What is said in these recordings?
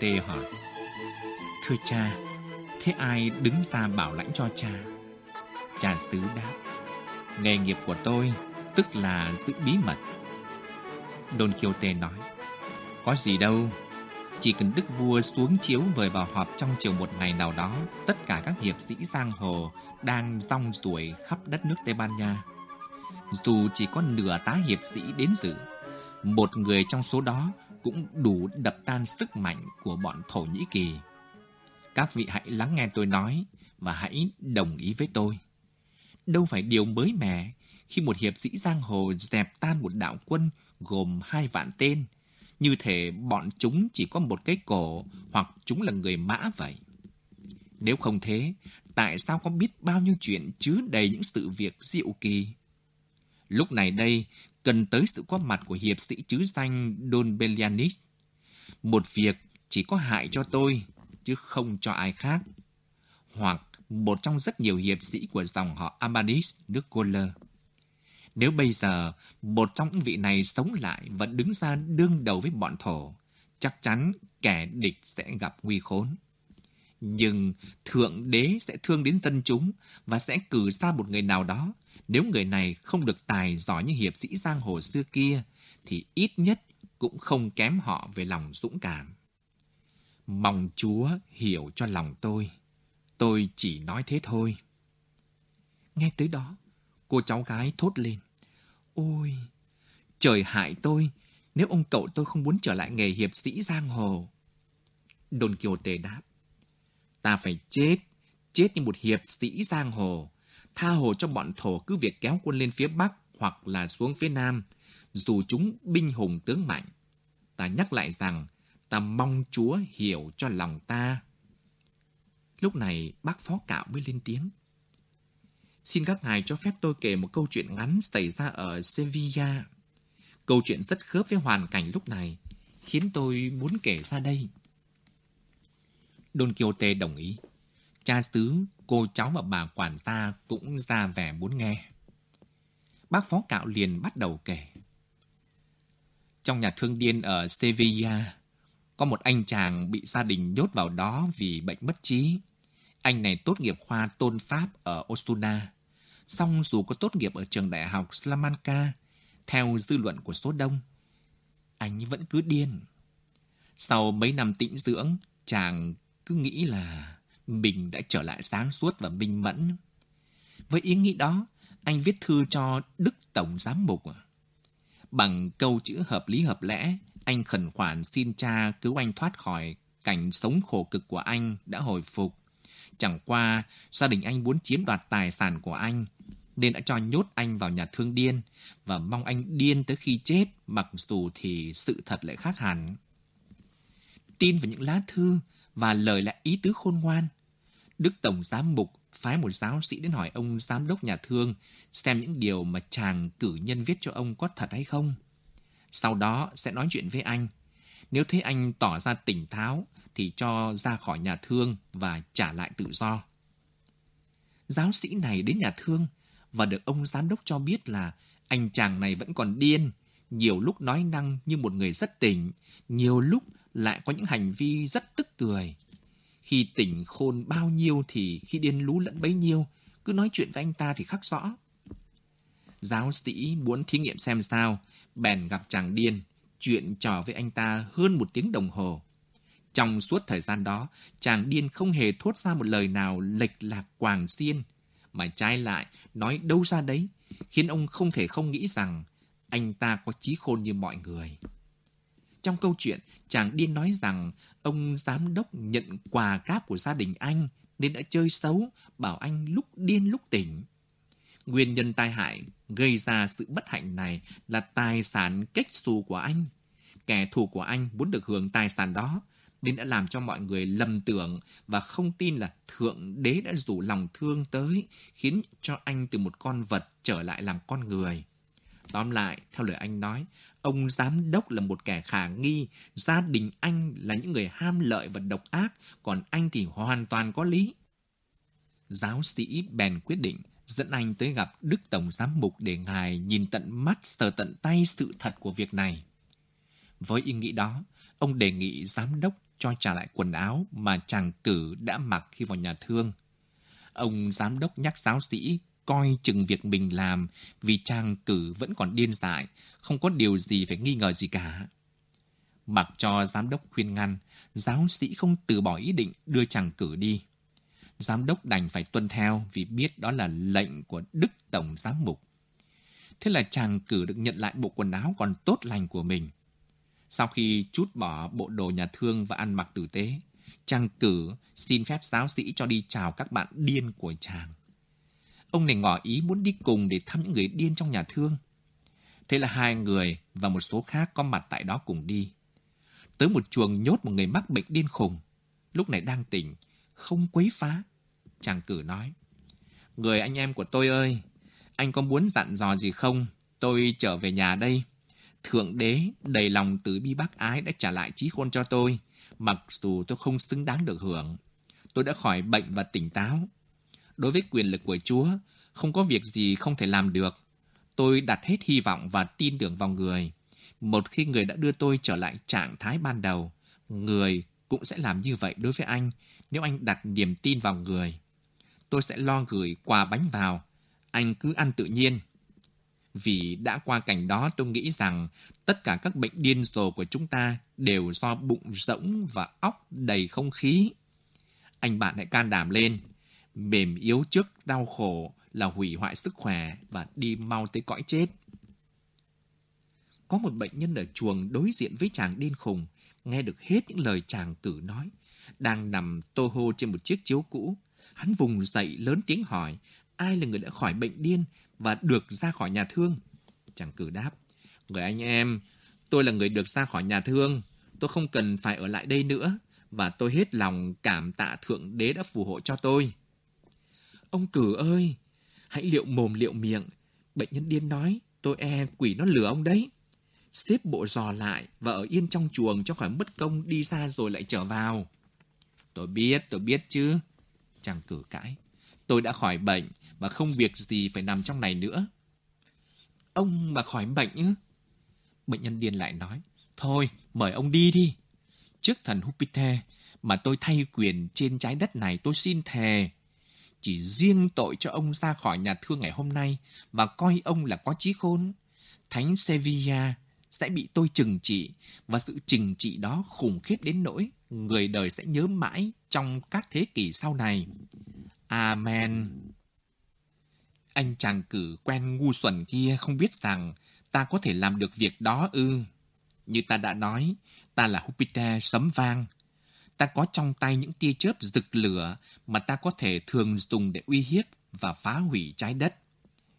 tê hỏi Thưa cha, Thế ai đứng ra bảo lãnh cho cha? Cha xứ đáp, Nghề nghiệp của tôi, Tức là giữ bí mật. Don Quixote nói, Có gì đâu, Chỉ cần đức vua xuống chiếu vời vào họp trong chiều một ngày nào đó, Tất cả các hiệp sĩ giang hồ Đang rong ruổi khắp đất nước Tây Ban Nha. Dù chỉ có nửa tá hiệp sĩ đến dự, Một người trong số đó cũng đủ đập tan sức mạnh của bọn Thổ Nhĩ Kỳ. Các vị hãy lắng nghe tôi nói và hãy đồng ý với tôi. Đâu phải điều mới mẻ khi một hiệp sĩ giang hồ dẹp tan một đạo quân gồm hai vạn tên, như thể bọn chúng chỉ có một cái cổ hoặc chúng là người mã vậy. Nếu không thế, tại sao có biết bao nhiêu chuyện chứa đầy những sự việc diệu kỳ? Lúc này đây, cần tới sự có mặt của hiệp sĩ chứ danh Don Belianis. Một việc chỉ có hại cho tôi, chứ không cho ai khác. Hoặc một trong rất nhiều hiệp sĩ của dòng họ Amadis nước Goller. Nếu bây giờ một trong những vị này sống lại và đứng ra đương đầu với bọn thổ, chắc chắn kẻ địch sẽ gặp nguy khốn. Nhưng Thượng Đế sẽ thương đến dân chúng và sẽ cử ra một người nào đó nếu người này không được tài giỏi như hiệp sĩ giang hồ xưa kia, thì ít nhất cũng không kém họ về lòng dũng cảm. Mong Chúa hiểu cho lòng tôi. Tôi chỉ nói thế thôi. Nghe tới đó, cô cháu gái thốt lên. Ôi, trời hại tôi nếu ông cậu tôi không muốn trở lại nghề hiệp sĩ giang hồ. Don Quixote đáp. Ta phải chết, chết như một hiệp sĩ giang hồ tha hồ cho bọn thổ cứ việc kéo quân lên phía Bắc hoặc là xuống phía Nam, dù chúng binh hùng tướng mạnh. Ta nhắc lại rằng, ta mong Chúa hiểu cho lòng ta. Lúc này, bác phó cạo mới lên tiếng. Xin các ngài cho phép tôi kể một câu chuyện ngắn xảy ra ở Sevilla. Câu chuyện rất khớp với hoàn cảnh lúc này, khiến tôi muốn kể ra đây. Don Quixote đồng ý. Cha xứ cô cháu và bà quản gia cũng ra vẻ muốn nghe. Bác phó cạo liền bắt đầu kể. Trong nhà thương điên ở Sevilla, có một anh chàng bị gia đình nhốt vào đó vì bệnh mất trí. Anh này tốt nghiệp khoa tôn pháp ở Osuna. Song dù có tốt nghiệp ở trường đại học Salamanca, theo dư luận của số đông, anh vẫn cứ điên. Sau mấy năm tĩnh dưỡng, chàng cứ nghĩ là mình đã trở lại sáng suốt và minh mẫn. Với ý nghĩ đó, anh viết thư cho Đức Tổng Giám Mục. Bằng câu chữ hợp lý hợp lẽ, anh khẩn khoản xin cha cứu anh thoát khỏi cảnh sống khổ cực của anh đã hồi phục. Chẳng qua, gia đình anh muốn chiếm đoạt tài sản của anh, nên đã cho nhốt anh vào nhà thương điên và mong anh điên tới khi chết, mặc dù thì sự thật lại khác hẳn. Tin vào những lá thư và lời lại ý tứ khôn ngoan, Đức Tổng Giám Mục phái một giáo sĩ đến hỏi ông giám đốc nhà thương xem những điều mà chàng cử nhân viết cho ông có thật hay không. Sau đó sẽ nói chuyện với anh. Nếu thấy anh tỏ ra tỉnh tháo thì cho ra khỏi nhà thương và trả lại tự do. Giáo sĩ này đến nhà thương và được ông giám đốc cho biết là anh chàng này vẫn còn điên, nhiều lúc nói năng như một người rất tỉnh, nhiều lúc lại có những hành vi rất tức cười. Khi tỉnh khôn bao nhiêu thì khi điên lú lẫn bấy nhiêu, cứ nói chuyện với anh ta thì khắc rõ. Giáo sĩ muốn thí nghiệm xem sao, bèn gặp chàng điên, chuyện trò với anh ta hơn một tiếng đồng hồ. Trong suốt thời gian đó, chàng điên không hề thốt ra một lời nào lệch lạc quàng xiên, mà trái lại nói đâu ra đấy, khiến ông không thể không nghĩ rằng anh ta có trí khôn như mọi người. Trong câu chuyện, chàng điên nói rằng ông giám đốc nhận quà cáp của gia đình anh nên đã chơi xấu, bảo anh lúc điên lúc tỉnh. Nguyên nhân tai hại gây ra sự bất hạnh này là tài sản cách xù của anh. Kẻ thù của anh muốn được hưởng tài sản đó, nên đã làm cho mọi người lầm tưởng và không tin là Thượng Đế đã rủ lòng thương tới, khiến cho anh từ một con vật trở lại làm con người. Tóm lại, theo lời anh nói, ông giám đốc là một kẻ khả nghi, gia đình anh là những người ham lợi và độc ác, còn anh thì hoàn toàn có lý. Giáo sĩ bèn quyết định dẫn anh tới gặp Đức Tổng Giám Mục để ngài nhìn tận mắt, sờ tận tay sự thật của việc này. Với ý nghĩ đó, ông đề nghị giám đốc cho trả lại quần áo mà chàng tử đã mặc khi vào nhà thương. Ông giám đốc nhắc giáo sĩ coi chừng việc mình làm vì chàng cử vẫn còn điên dại, không có điều gì phải nghi ngờ gì cả. Mặc cho giám đốc khuyên ngăn, giáo sĩ không từ bỏ ý định đưa chàng cử đi. Giám đốc đành phải tuân theo vì biết đó là lệnh của Đức Tổng Giám Mục. Thế là chàng cử được nhận lại bộ quần áo còn tốt lành của mình. Sau khi chút bỏ bộ đồ nhà thương và ăn mặc tử tế, chàng cử xin phép giáo sĩ cho đi chào các bạn điên của chàng. Ông này ngỏ ý muốn đi cùng để thăm những người điên trong nhà thương. Thế là hai người và một số khác có mặt tại đó cùng đi. Tới một chuồng nhốt một người mắc bệnh điên khùng. Lúc này đang tỉnh, không quấy phá. Chàng cử nói, Người anh em của tôi ơi, anh có muốn dặn dò gì không? Tôi trở về nhà đây. Thượng đế đầy lòng từ bi bác ái đã trả lại trí khôn cho tôi, mặc dù tôi không xứng đáng được hưởng. Tôi đã khỏi bệnh và tỉnh táo. Đối với quyền lực của Chúa, không có việc gì không thể làm được. Tôi đặt hết hy vọng và tin tưởng vào người. Một khi người đã đưa tôi trở lại trạng thái ban đầu, người cũng sẽ làm như vậy đối với anh nếu anh đặt niềm tin vào người. Tôi sẽ lo gửi quà bánh vào. Anh cứ ăn tự nhiên. Vì đã qua cảnh đó tôi nghĩ rằng tất cả các bệnh điên rồ của chúng ta đều do bụng rỗng và óc đầy không khí. Anh bạn hãy can đảm lên. Mềm yếu trước đau khổ là hủy hoại sức khỏe và đi mau tới cõi chết. Có một bệnh nhân ở chuồng đối diện với chàng điên khùng, nghe được hết những lời chàng tử nói. Đang nằm tô hô trên một chiếc chiếu cũ. Hắn vùng dậy lớn tiếng hỏi, ai là người đã khỏi bệnh điên và được ra khỏi nhà thương? Chàng cử đáp, người anh em, tôi là người được ra khỏi nhà thương. Tôi không cần phải ở lại đây nữa và tôi hết lòng cảm tạ Thượng Đế đã phù hộ cho tôi. Ông cử ơi, hãy liệu mồm liệu miệng. Bệnh nhân điên nói, tôi e quỷ nó lừa ông đấy. Xếp bộ giò lại và ở yên trong chuồng cho khỏi mất công đi xa rồi lại trở vào. Tôi biết, tôi biết chứ. Chàng cử cãi. Tôi đã khỏi bệnh và không việc gì phải nằm trong này nữa. Ông mà khỏi bệnh ư? Bệnh nhân điên lại nói. Thôi, mời ông đi đi. Trước thần Jupiter mà tôi thay quyền trên trái đất này tôi xin thề chỉ riêng tội cho ông ra khỏi nhà thương ngày hôm nay và coi ông là có trí khôn. Thánh Sevilla sẽ bị tôi trừng trị và sự trừng trị đó khủng khiếp đến nỗi người đời sẽ nhớ mãi trong các thế kỷ sau này. Amen. Anh chàng cử quen ngu xuẩn kia không biết rằng ta có thể làm được việc đó ư. Như ta đã nói, ta là Jupiter sấm vang, ta có trong tay những tia chớp rực lửa mà ta có thể thường dùng để uy hiếp và phá hủy trái đất.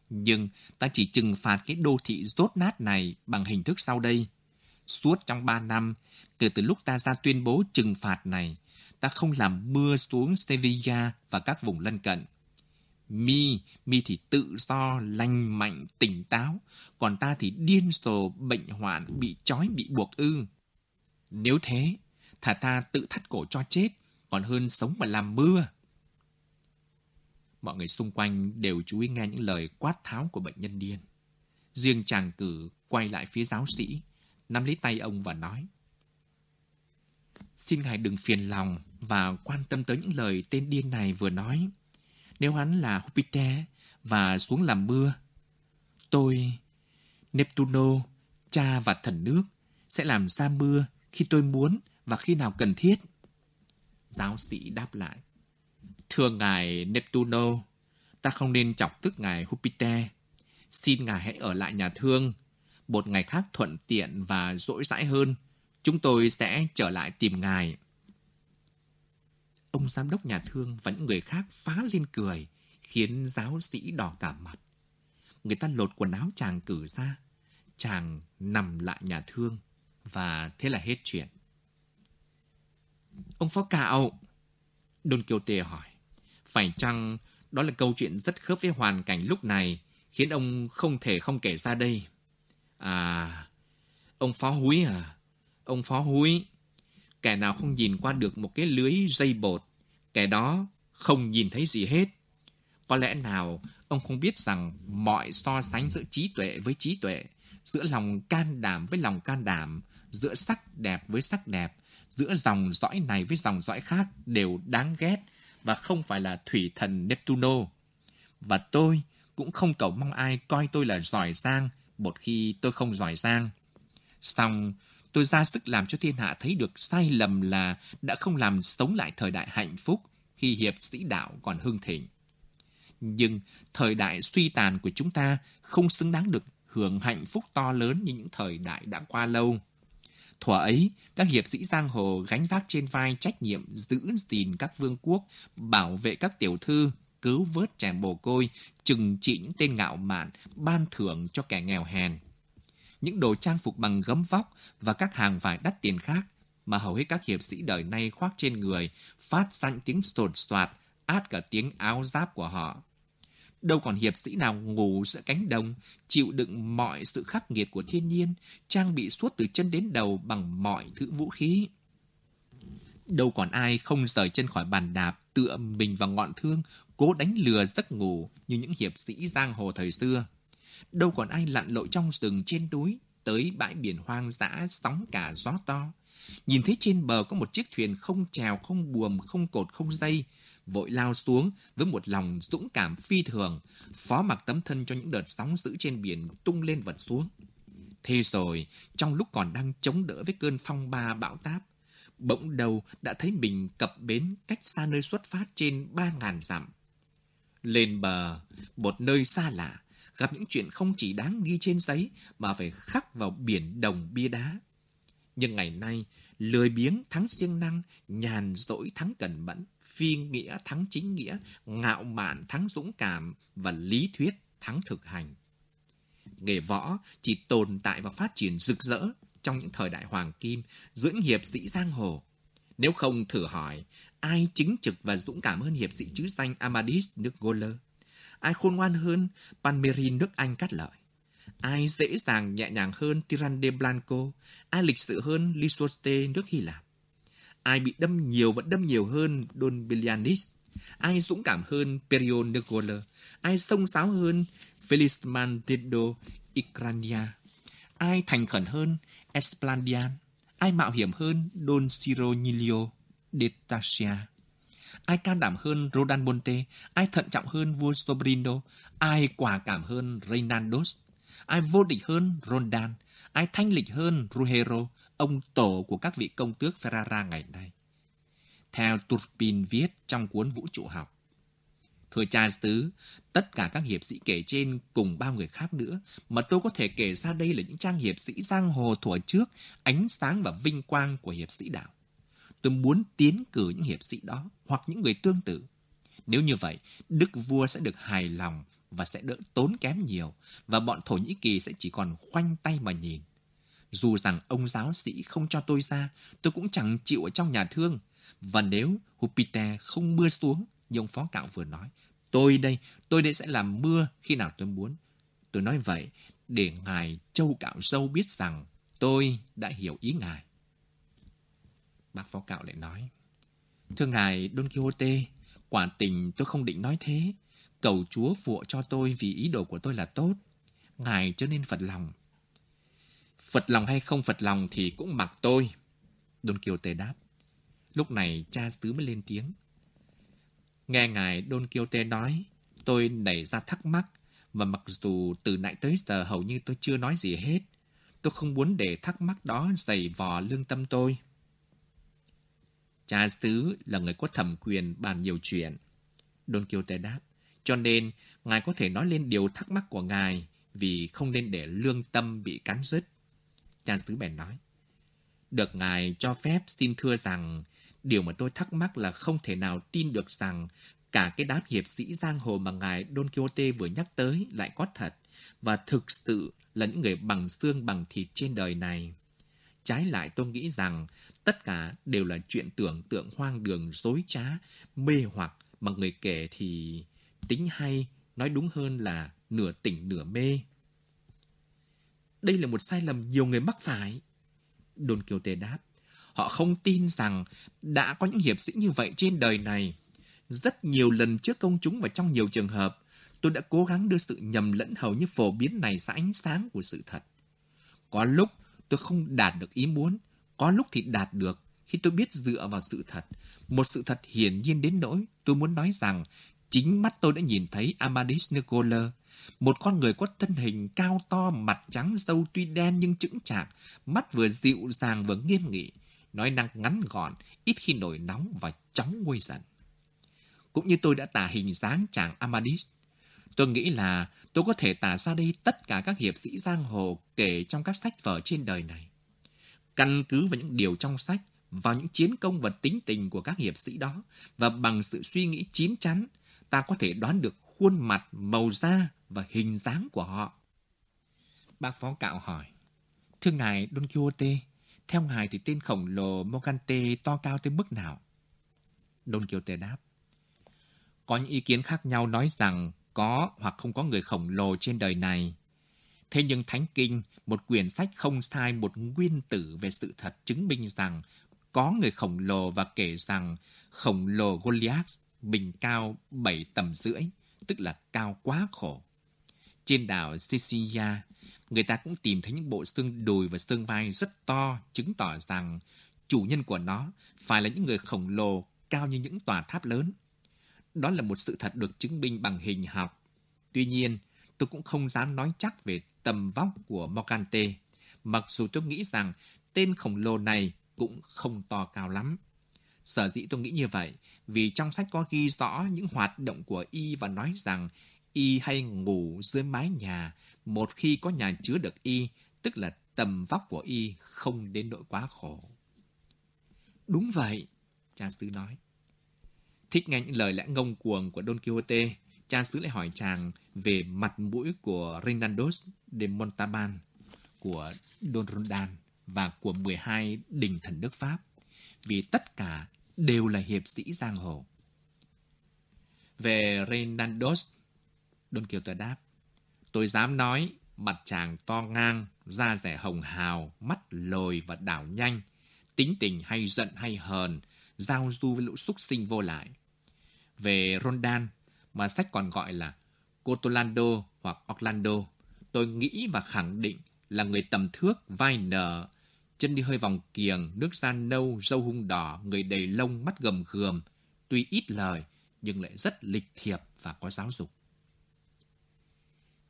Nhưng ta chỉ trừng phạt cái đô thị rốt nát này bằng hình thức sau đây. Suốt trong ba năm, kể từ lúc ta ra tuyên bố trừng phạt này, ta không làm mưa xuống Sevilla và các vùng lân cận. Mi, Mi thì tự do, lành mạnh, tỉnh táo, còn ta thì điên rồ, bệnh hoạn, bị trói, bị buộc ư. Nếu thế, thà ta tự thắt cổ cho chết, còn hơn sống mà làm mưa. Mọi người xung quanh đều chú ý nghe những lời quát tháo của bệnh nhân điên. Riêng chàng cử quay lại phía giáo sĩ, nắm lấy tay ông và nói. Xin ngài đừng phiền lòng và quan tâm tới những lời tên điên này vừa nói. Nếu hắn là Jupiter và xuống làm mưa, tôi, Neptuno, cha và thần nước, sẽ làm ra mưa khi tôi muốn và khi nào cần thiết. Giáo sĩ đáp lại. Thưa ngài Neptuno, ta không nên chọc tức ngài Jupiter. Xin ngài hãy ở lại nhà thương. Một ngày khác thuận tiện và rỗi rãi hơn, chúng tôi sẽ trở lại tìm ngài. Ông giám đốc nhà thương và những người khác phá lên cười, khiến giáo sĩ đỏ cả mặt. Người ta lột quần áo chàng cử ra, chàng nằm lại nhà thương, và thế là hết chuyện. Ông phó cạo. Don Quixote hỏi. Phải chăng đó là câu chuyện rất khớp với hoàn cảnh lúc này, khiến ông không thể không kể ra đây? À, ông phó húi à? Ông phó húi, kẻ nào không nhìn qua được một cái lưới dây bột, kẻ đó không nhìn thấy gì hết. Có lẽ nào ông không biết rằng mọi so sánh giữa trí tuệ với trí tuệ, giữa lòng can đảm với lòng can đảm, giữa sắc đẹp với sắc đẹp, giữa dòng dõi này với dòng dõi khác đều đáng ghét và không phải là thủy thần Neptuno. Và tôi cũng không cầu mong ai coi tôi là giỏi giang một khi tôi không giỏi giang. Xong, tôi ra sức làm cho thiên hạ thấy được sai lầm là đã không làm sống lại thời đại hạnh phúc khi hiệp sĩ đạo còn hưng thịnh. Nhưng thời đại suy tàn của chúng ta không xứng đáng được hưởng hạnh phúc to lớn như những thời đại đã qua lâu. Thuở ấy, các hiệp sĩ giang hồ gánh vác trên vai trách nhiệm giữ gìn các vương quốc, bảo vệ các tiểu thư, cứu vớt trẻ mồ côi, trừng trị những tên ngạo mạn, ban thưởng cho kẻ nghèo hèn. Những đồ trang phục bằng gấm vóc và các hàng vải đắt tiền khác mà hầu hết các hiệp sĩ đời nay khoác trên người phát ra những tiếng sột soạt, át cả tiếng áo giáp của họ. Đâu còn hiệp sĩ nào ngủ giữa cánh đồng, chịu đựng mọi sự khắc nghiệt của thiên nhiên, trang bị suốt từ chân đến đầu bằng mọi thứ vũ khí. Đâu còn ai không rời chân khỏi bàn đạp, tựa mình vào ngọn thương, cố đánh lừa giấc ngủ như những hiệp sĩ giang hồ thời xưa. Đâu còn ai lặn lội trong rừng trên núi, tới bãi biển hoang dã sóng cả gió to. Nhìn thấy trên bờ có một chiếc thuyền không chèo, không buồm, không cột, không dây, vội lao xuống với một lòng dũng cảm phi thường, phó mặc tấm thân cho những đợt sóng dữ trên biển tung lên vật xuống. Thế rồi, trong lúc còn đang chống đỡ với cơn phong ba bão táp, bỗng đầu đã thấy mình cập bến cách xa nơi xuất phát trên ba ngàn dặm. Lên bờ, một nơi xa lạ, gặp những chuyện không chỉ đáng ghi trên giấy mà phải khắc vào biển đồng bia đá. Nhưng ngày nay, lười biếng thắng siêng năng, nhàn dỗi thắng cẩn mẫn, phi nghĩa thắng chính nghĩa, ngạo mạn thắng dũng cảm và lý thuyết thắng thực hành. Nghề võ chỉ tồn tại và phát triển rực rỡ trong những thời đại hoàng kim giữa những hiệp sĩ giang hồ. Nếu không thử hỏi, ai chính trực và dũng cảm hơn hiệp sĩ chữ danh Amadis nước Goller? Ai khôn ngoan hơn Panmerin nước Anh cắt lợi? Ai dễ dàng nhẹ nhàng hơn Tirande Blanco? Ai lịch sự hơn Lisoste nước Hy Lạp? Ai bị đâm nhiều vẫn đâm nhiều hơn Don Bilianis? Ai dũng cảm hơn Perio Negola, Ai sông sáo hơn Felisman Mandido Icrania? Ai thành khẩn hơn Esplandian? Ai mạo hiểm hơn Don Ciro Nilio de Tassia? Ai can đảm hơn Rodan Bonte? Ai thận trọng hơn vua Sobrino? Ai quả cảm hơn Reynaldos? Ai vô địch hơn Rondan? Ai thanh lịch hơn Ruggiero, ông tổ của các vị công tước Ferrara ngày nay? Theo Turpin viết trong cuốn Vũ trụ học. Thưa cha xứ, tất cả các hiệp sĩ kể trên cùng bao người khác nữa mà tôi có thể kể ra đây là những trang hiệp sĩ giang hồ thuở trước, ánh sáng và vinh quang của hiệp sĩ đạo. Tôi muốn tiến cử những hiệp sĩ đó hoặc những người tương tự. Nếu như vậy, đức vua sẽ được hài lòng và sẽ đỡ tốn kém nhiều và bọn Thổ Nhĩ Kỳ sẽ chỉ còn khoanh tay mà nhìn. Dù rằng ông giáo sĩ không cho tôi ra, tôi cũng chẳng chịu ở trong nhà thương. Và nếu Jupiter không mưa xuống, như ông phó cạo vừa nói, tôi đây, tôi đây sẽ làm mưa khi nào tôi muốn. Tôi nói vậy để ngài châu cạo sâu biết rằng tôi đã hiểu ý ngài. Bác phó cạo lại nói, Thưa ngài Don Quixote, quả tình tôi không định nói thế. Cầu Chúa phụ cho tôi vì ý đồ của tôi là tốt. Ngài cho nên phật lòng. Phật lòng hay không phật lòng thì cũng mặc tôi. Don Quixote đáp. Lúc này cha xứ mới lên tiếng. Nghe ngài Don Quixote nói, tôi nảy ra thắc mắc và mặc dù từ nãy tới giờ hầu như tôi chưa nói gì hết, tôi không muốn để thắc mắc đó dày vò lương tâm tôi. Cha xứ là người có thẩm quyền bàn nhiều chuyện. Don Quixote đáp. Cho nên, ngài có thể nói lên điều thắc mắc của ngài vì không nên để lương tâm bị cắn rứt. Cha xứ bèn nói. Được ngài cho phép xin thưa rằng điều mà tôi thắc mắc là không thể nào tin được rằng cả cái đám hiệp sĩ giang hồ mà ngài Don Quixote vừa nhắc tới lại có thật và thực sự là những người bằng xương bằng thịt trên đời này. Trái lại tôi nghĩ rằng tất cả đều là chuyện tưởng tượng hoang đường, dối trá, mê hoặc mà người kể thì tính hay, nói đúng hơn là nửa tỉnh nửa mê đây là một sai lầm nhiều người mắc phải. Don Quixote đáp, họ không tin rằng đã có những hiệp sĩ như vậy trên đời này. Rất nhiều lần trước công chúng và trong nhiều trường hợp, tôi đã cố gắng đưa sự nhầm lẫn hầu như phổ biến này ra ánh sáng của sự thật. Có lúc tôi không đạt được ý muốn, có lúc thì đạt được khi tôi biết dựa vào sự thật. Một sự thật hiển nhiên đến nỗi tôi muốn nói rằng chính mắt tôi đã nhìn thấy Amadis Nicola, một con người có thân hình cao to, mặt trắng, râu tuy đen nhưng chững chạc, mắt vừa dịu dàng vừa nghiêm nghị, nói năng ngắn gọn, ít khi nổi nóng và chóng nguôi giận. Cũng như tôi đã tả hình dáng chàng Amadis, tôi nghĩ là tôi có thể tả ra đây tất cả các hiệp sĩ giang hồ kể trong các sách vở trên đời này. Căn cứ vào những điều trong sách, vào những chiến công và tính tình của các hiệp sĩ đó, và bằng sự suy nghĩ chín chắn, ta có thể đoán được khuôn mặt, màu da và hình dáng của họ. Bác phó cạo hỏi, Thưa ngài Don Quixote, theo ngài thì tên khổng lồ Morgante to cao tới mức nào? Don Quixote đáp, Có những ý kiến khác nhau nói rằng có hoặc không có người khổng lồ trên đời này. Thế nhưng Thánh Kinh, một quyển sách không sai một nguyên tử về sự thật chứng minh rằng có người khổng lồ và kể rằng khổng lồ Goliath bình cao 7 tầm rưỡi, tức là cao quá khổ. Trên đảo Sicilia, người ta cũng tìm thấy những bộ xương đùi và xương vai rất to, chứng tỏ rằng chủ nhân của nó phải là những người khổng lồ cao như những tòa tháp lớn. Đó là một sự thật được chứng minh bằng hình học. Tuy nhiên, tôi cũng không dám nói chắc về tầm vóc của Morgante, mặc dù tôi nghĩ rằng tên khổng lồ này cũng không to cao lắm. Sở dĩ tôi nghĩ như vậy, vì trong sách có ghi rõ những hoạt động của y và nói rằng y hay ngủ dưới mái nhà một khi có nhà chứa được y, tức là tầm vóc của y không đến nỗi quá khổ. Đúng vậy, cha xứ nói. Thích nghe những lời lẽ ngông cuồng của Don Quixote, cha xứ lại hỏi chàng về mặt mũi của rinaldos de Montalban, của Don Rondan và của 12 đình thần nước Pháp, vì tất cả đều là hiệp sĩ giang hồ. Về rinaldos Don Quixote đáp, tôi dám nói mặt chàng to ngang, da rẻ hồng hào, mắt lồi và đảo nhanh, tính tình hay giận hay hờn, giao du với lũ súc sinh vô lại. Về Rondan, mà sách còn gọi là Cotolando hoặc Orlando, tôi nghĩ và khẳng định là người tầm thước, vai nở, chân đi hơi vòng kiềng, nước da nâu, râu hung đỏ, người đầy lông, mắt gầm gườm, tuy ít lời nhưng lại rất lịch thiệp và có giáo dục.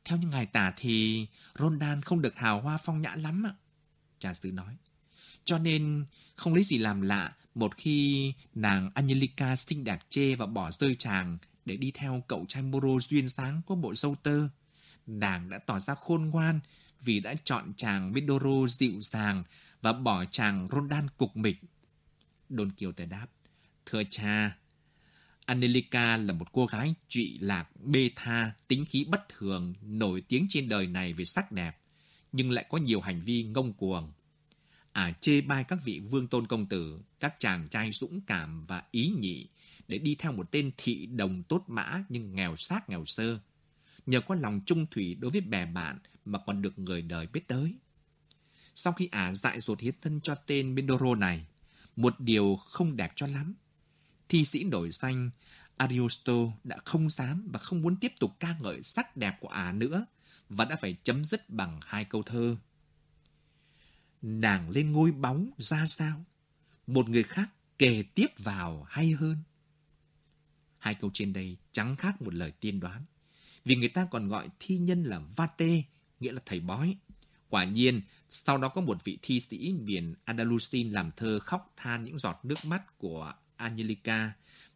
Theo những ngài tả thì Rondan không được hào hoa phong nhã lắm ạ. Cha xứ nói. Cho nên không lấy gì làm lạ một khi nàng Angelica xinh đẹp chê và bỏ rơi chàng để đi theo cậu trai Moro duyên sáng có bộ dâu tơ. Nàng đã tỏ ra khôn ngoan vì đã chọn chàng midoro dịu dàng và bỏ chàng Rondan cục mịch. Đôn Kiều tề đáp, Thưa cha, Anelika là một cô gái trụy lạc, bê tha, tính khí bất thường, nổi tiếng trên đời này về sắc đẹp, nhưng lại có nhiều hành vi ngông cuồng. À chê bai các vị vương tôn công tử, các chàng trai dũng cảm và ý nhị để đi theo một tên thị đồng tốt mã nhưng nghèo xác nghèo sơ. Nhờ có lòng trung thủy đối với bè bạn mà còn được người đời biết tới. Sau khi ả dại dột hiến thân cho tên Mindoro này, một điều không đẹp cho lắm. Thi sĩ nổi danh Ariosto đã không dám và không muốn tiếp tục ca ngợi sắc đẹp của ả nữa và đã phải chấm dứt bằng hai câu thơ. Nàng lên ngôi bóng ra sao? Một người khác kề tiếp vào hay hơn. Hai câu trên đây chẳng khác một lời tiên đoán. Vì người ta còn gọi thi nhân là Vate, nghĩa là thầy bói. Quả nhiên, sau đó có một vị thi sĩ miền Andalusin làm thơ khóc than những giọt nước mắt của Angelica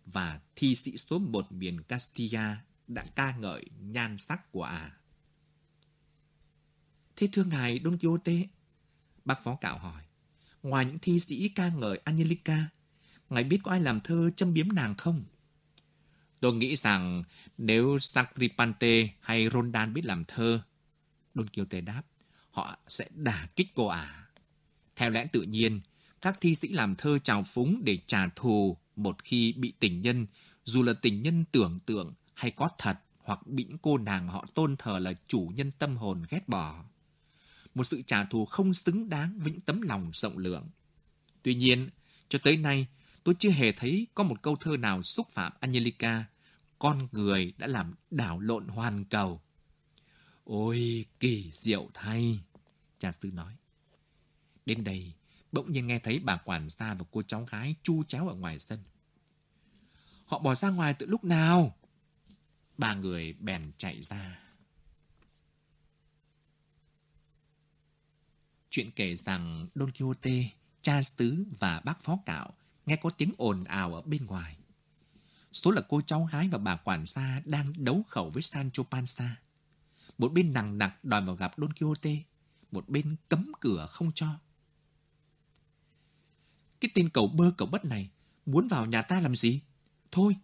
và thi sĩ số một miền Castilla đã ca ngợi nhan sắc của à. Thế thưa ngài Don Quixote, bác phó cạo hỏi, ngoài những thi sĩ ca ngợi Angelica, ngài biết có ai làm thơ châm biếm nàng không? Tôi nghĩ rằng nếu Sacripante hay Rondan biết làm thơ, Don Quixote đáp, họ sẽ đả kích cô ả. À. Theo lẽ tự nhiên, các thi sĩ làm thơ trào phúng để trả thù một khi bị tình nhân, dù là tình nhân tưởng tượng hay có thật hoặc bị cô nàng họ tôn thờ là chủ nhân tâm hồn ghét bỏ. một sự trả thù không xứng đáng với những tấm lòng rộng lượng. Tuy nhiên, cho tới nay, tôi chưa hề thấy có một câu thơ nào xúc phạm Angelica, con người đã làm đảo lộn hoàn cầu. Ôi, kỳ diệu thay, cha sư nói. Đến đây, bỗng nhiên nghe thấy bà quản gia và cô cháu gái chu chéo ở ngoài sân. Họ bỏ ra ngoài từ lúc nào? Ba người bèn chạy ra. Chuyện kể rằng Don Quixote, cha xứ và bác phó cạo nghe có tiếng ồn ào ở bên ngoài. Số là cô cháu gái và bà quản gia đang đấu khẩu với Sancho Panza. Một bên nằng nặc đòi vào gặp Don Quixote, một bên cấm cửa không cho. Cái tên cầu bơ cầu bất này muốn vào nhà ta làm gì? Thôi,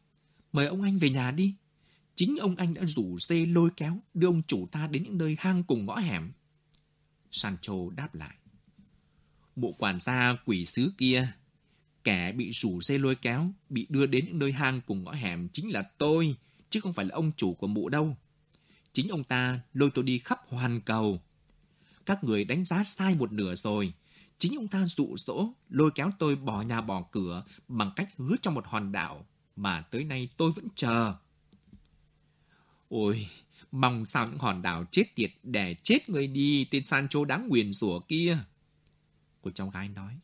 mời ông anh về nhà đi. Chính ông anh đã rủ dê lôi kéo đưa ông chủ ta đến những nơi hang cùng ngõ hẻm. Sancho đáp lại. Bộ quản gia quỷ sứ kia, kẻ bị rủ dê lôi kéo, bị đưa đến những nơi hang cùng ngõ hẻm chính là tôi, chứ không phải là ông chủ của mụ đâu. Chính ông ta lôi tôi đi khắp hoàn cầu. Các người đánh giá sai một nửa rồi. Chính ông ta dụ dỗ, lôi kéo tôi bỏ nhà bỏ cửa bằng cách hứa cho một hòn đảo mà tới nay tôi vẫn chờ. Ôi, mong sao những hòn đảo chết tiệt để chết người đi tên Sancho đáng nguyền rủa kia. Cô cháu gái nói,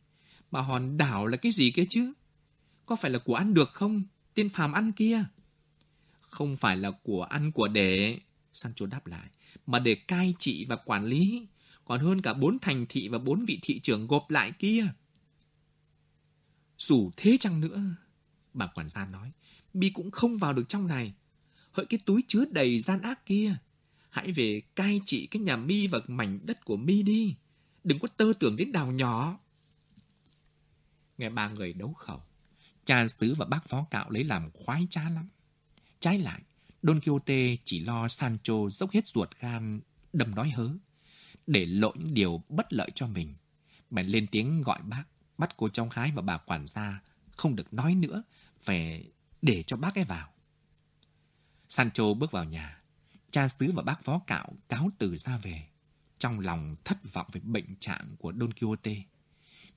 mà hòn đảo là cái gì kia chứ? Có phải là của ăn được không? Tên phàm ăn kia. Không phải là của ăn của để, Sancho đáp lại, mà để cai trị và quản lý, còn hơn cả bốn thành thị và bốn vị thị trưởng gộp lại kia. Dù thế chăng nữa, bà quản gia nói, mi cũng không vào được trong này. Hỡi cái túi chứa đầy gian ác kia, hãy về cai trị cái nhà mi và mảnh đất của mi đi. Đừng có tơ tưởng đến đào nhỏ. Nghe ba người đấu khẩu, cha xứ và bác phó cạo lấy làm khoái trá lắm. Trái lại, Don Quixote chỉ lo Sancho dốc hết ruột gan, đầm nói hớ, để lộ những điều bất lợi cho mình. Bèn lên tiếng gọi bác, bắt cô trong khái và bà quản gia, không được nói nữa, phải để cho bác ấy vào. Sancho bước vào nhà, cha xứ và bác phó cạo cáo từ ra về, trong lòng thất vọng về bệnh trạng của Don Quixote.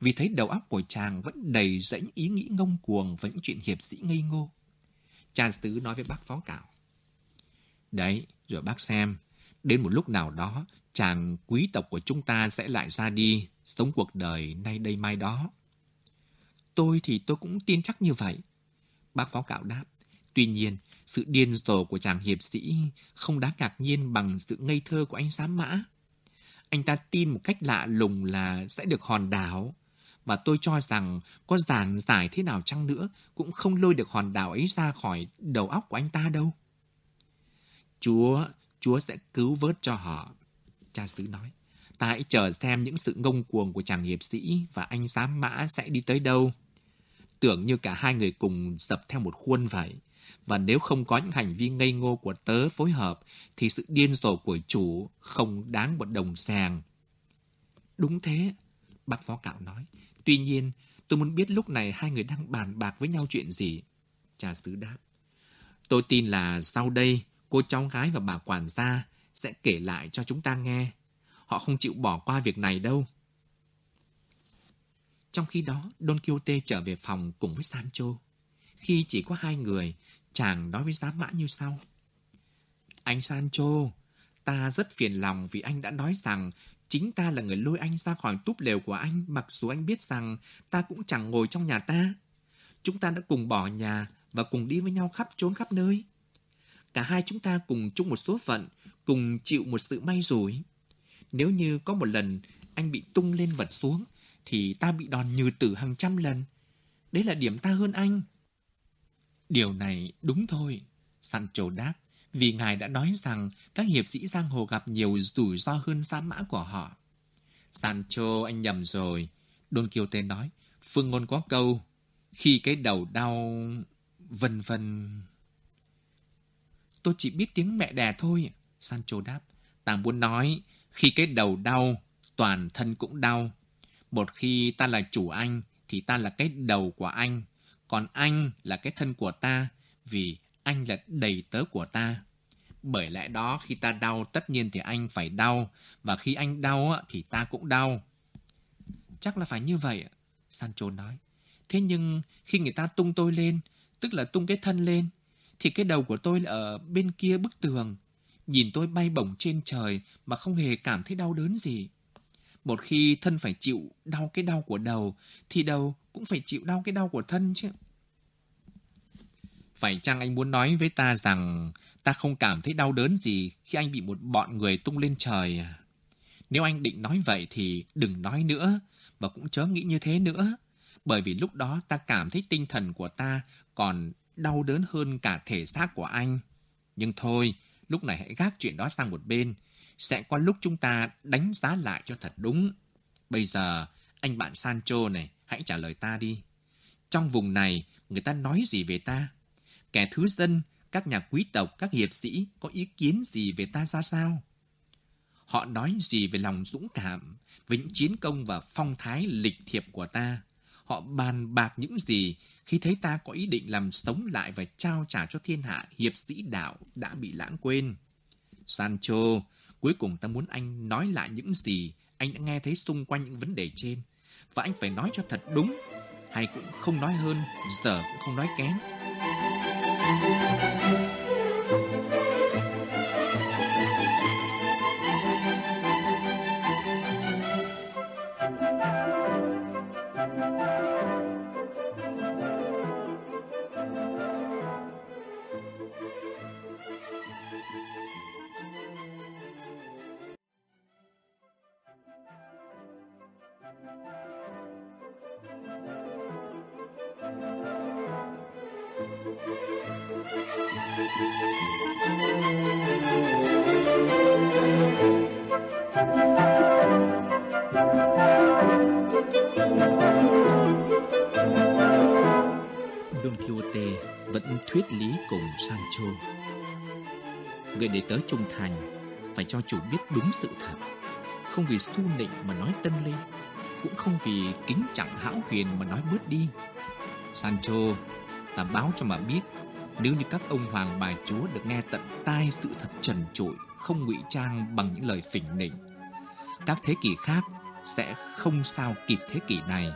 Vì thấy đầu óc của chàng vẫn đầy rẫy ý nghĩ ngông cuồng và những chuyện hiệp sĩ ngây ngô. Cha xứ nói với bác phó cạo. Đấy, rồi bác xem, đến một lúc nào đó, chàng quý tộc của chúng ta sẽ lại ra đi, sống cuộc đời nay đây mai đó. Tôi thì tôi cũng tin chắc như vậy. Bác phó cạo đáp. Tuy nhiên, sự điên rồ của chàng hiệp sĩ không đáng ngạc nhiên bằng sự ngây thơ của anh giám mã. Anh ta tin một cách lạ lùng là sẽ được hòn đảo, và tôi cho rằng có giảng giải thế nào chăng nữa cũng không lôi được hòn đảo ấy ra khỏi đầu óc của anh ta đâu. Chúa, Chúa sẽ cứu vớt cho họ. Cha xứ nói, ta hãy chờ xem những sự ngông cuồng của chàng hiệp sĩ và anh giám mã sẽ đi tới đâu. Tưởng như cả hai người cùng dập theo một khuôn vậy. Và nếu không có những hành vi ngây ngô của tớ phối hợp, thì sự điên rồ của chủ không đáng một đồng sàng. Đúng thế, bác phó cạo nói. Tuy nhiên, tôi muốn biết lúc này hai người đang bàn bạc với nhau chuyện gì. Cha xứ đáp. Tôi tin là sau đây, cô cháu gái và bà quản gia sẽ kể lại cho chúng ta nghe. Họ không chịu bỏ qua việc này đâu. Trong khi đó, Don Quixote trở về phòng cùng với Sancho. Khi chỉ có hai người, chàng nói với giá mã như sau. Anh Sancho, ta rất phiền lòng vì anh đã nói rằng chính ta là người lôi anh ra khỏi túp lều của anh mặc dù anh biết rằng ta cũng chẳng ngồi trong nhà ta. Chúng ta đã cùng bỏ nhà và cùng đi với nhau khắp trốn khắp nơi. Cả hai chúng ta cùng chung một số phận, cùng chịu một sự may rủi. Nếu như có một lần anh bị tung lên vật xuống, thì ta bị đòn như tử hàng trăm lần. Đấy là điểm ta hơn anh. Điều này đúng thôi, Sancho đáp, vì ngài đã nói rằng các hiệp sĩ giang hồ gặp nhiều rủi ro hơn sa mã của họ. Sancho, anh nhầm rồi. Don Quixote nói, phương ngôn có câu, khi cái đầu đau, vân vân. Tôi chỉ biết tiếng mẹ đẻ thôi, Sancho đáp. Ta muốn nói, khi cái đầu đau, toàn thân cũng đau. Một khi ta là chủ anh, thì ta là cái đầu của anh. Còn anh là cái thân của ta, vì anh là đầy tớ của ta. Bởi lẽ đó khi ta đau tất nhiên thì anh phải đau, và khi anh đau thì ta cũng đau. Chắc là phải như vậy, Sancho nói. Thế nhưng khi người ta tung tôi lên, tức là tung cái thân lên, thì cái đầu của tôi là ở bên kia bức tường. Nhìn tôi bay bổng trên trời mà không hề cảm thấy đau đớn gì. Một khi thân phải chịu đau cái đau của đầu, thì đầu cũng phải chịu đau cái đau của thân chứ. Phải chăng anh muốn nói với ta rằng ta không cảm thấy đau đớn gì khi anh bị một bọn người tung lên trời à? Nếu anh định nói vậy thì đừng nói nữa, và cũng chớ nghĩ như thế nữa. Bởi vì lúc đó ta cảm thấy tinh thần của ta còn đau đớn hơn cả thể xác của anh. Nhưng thôi, lúc này hãy gác chuyện đó sang một bên. Sẽ có lúc chúng ta đánh giá lại cho thật đúng. Bây giờ, anh bạn Sancho này, hãy trả lời ta đi. Trong vùng này, người ta nói gì về ta? Kẻ thứ dân, các nhà quý tộc, các hiệp sĩ có ý kiến gì về ta ra sao? Họ nói gì về lòng dũng cảm, về những chiến công và phong thái lịch thiệp của ta? Họ bàn bạc những gì khi thấy ta có ý định làm sống lại và trao trả cho thiên hạ hiệp sĩ đạo đã bị lãng quên? Sancho, cuối cùng ta muốn anh nói lại những gì anh đã nghe thấy xung quanh những vấn đề trên. Và anh phải nói cho thật đúng, hay cũng không nói hơn, giờ cũng không nói kém. Don Quixote vẫn thuyết lý cùng Sancho. Người để tới trung thành phải cho chủ biết đúng sự thật, không vì su nịnh mà nói tân lên, cũng không vì kính chẳng hão huyền mà nói bớt đi. Sancho, ta báo cho mà biết, nếu như các ông hoàng bà chúa được nghe tận tai sự thật trần trụi, không ngụy trang bằng những lời phỉnh nịnh, các thế kỷ khác sẽ không sao kịp thế kỷ này,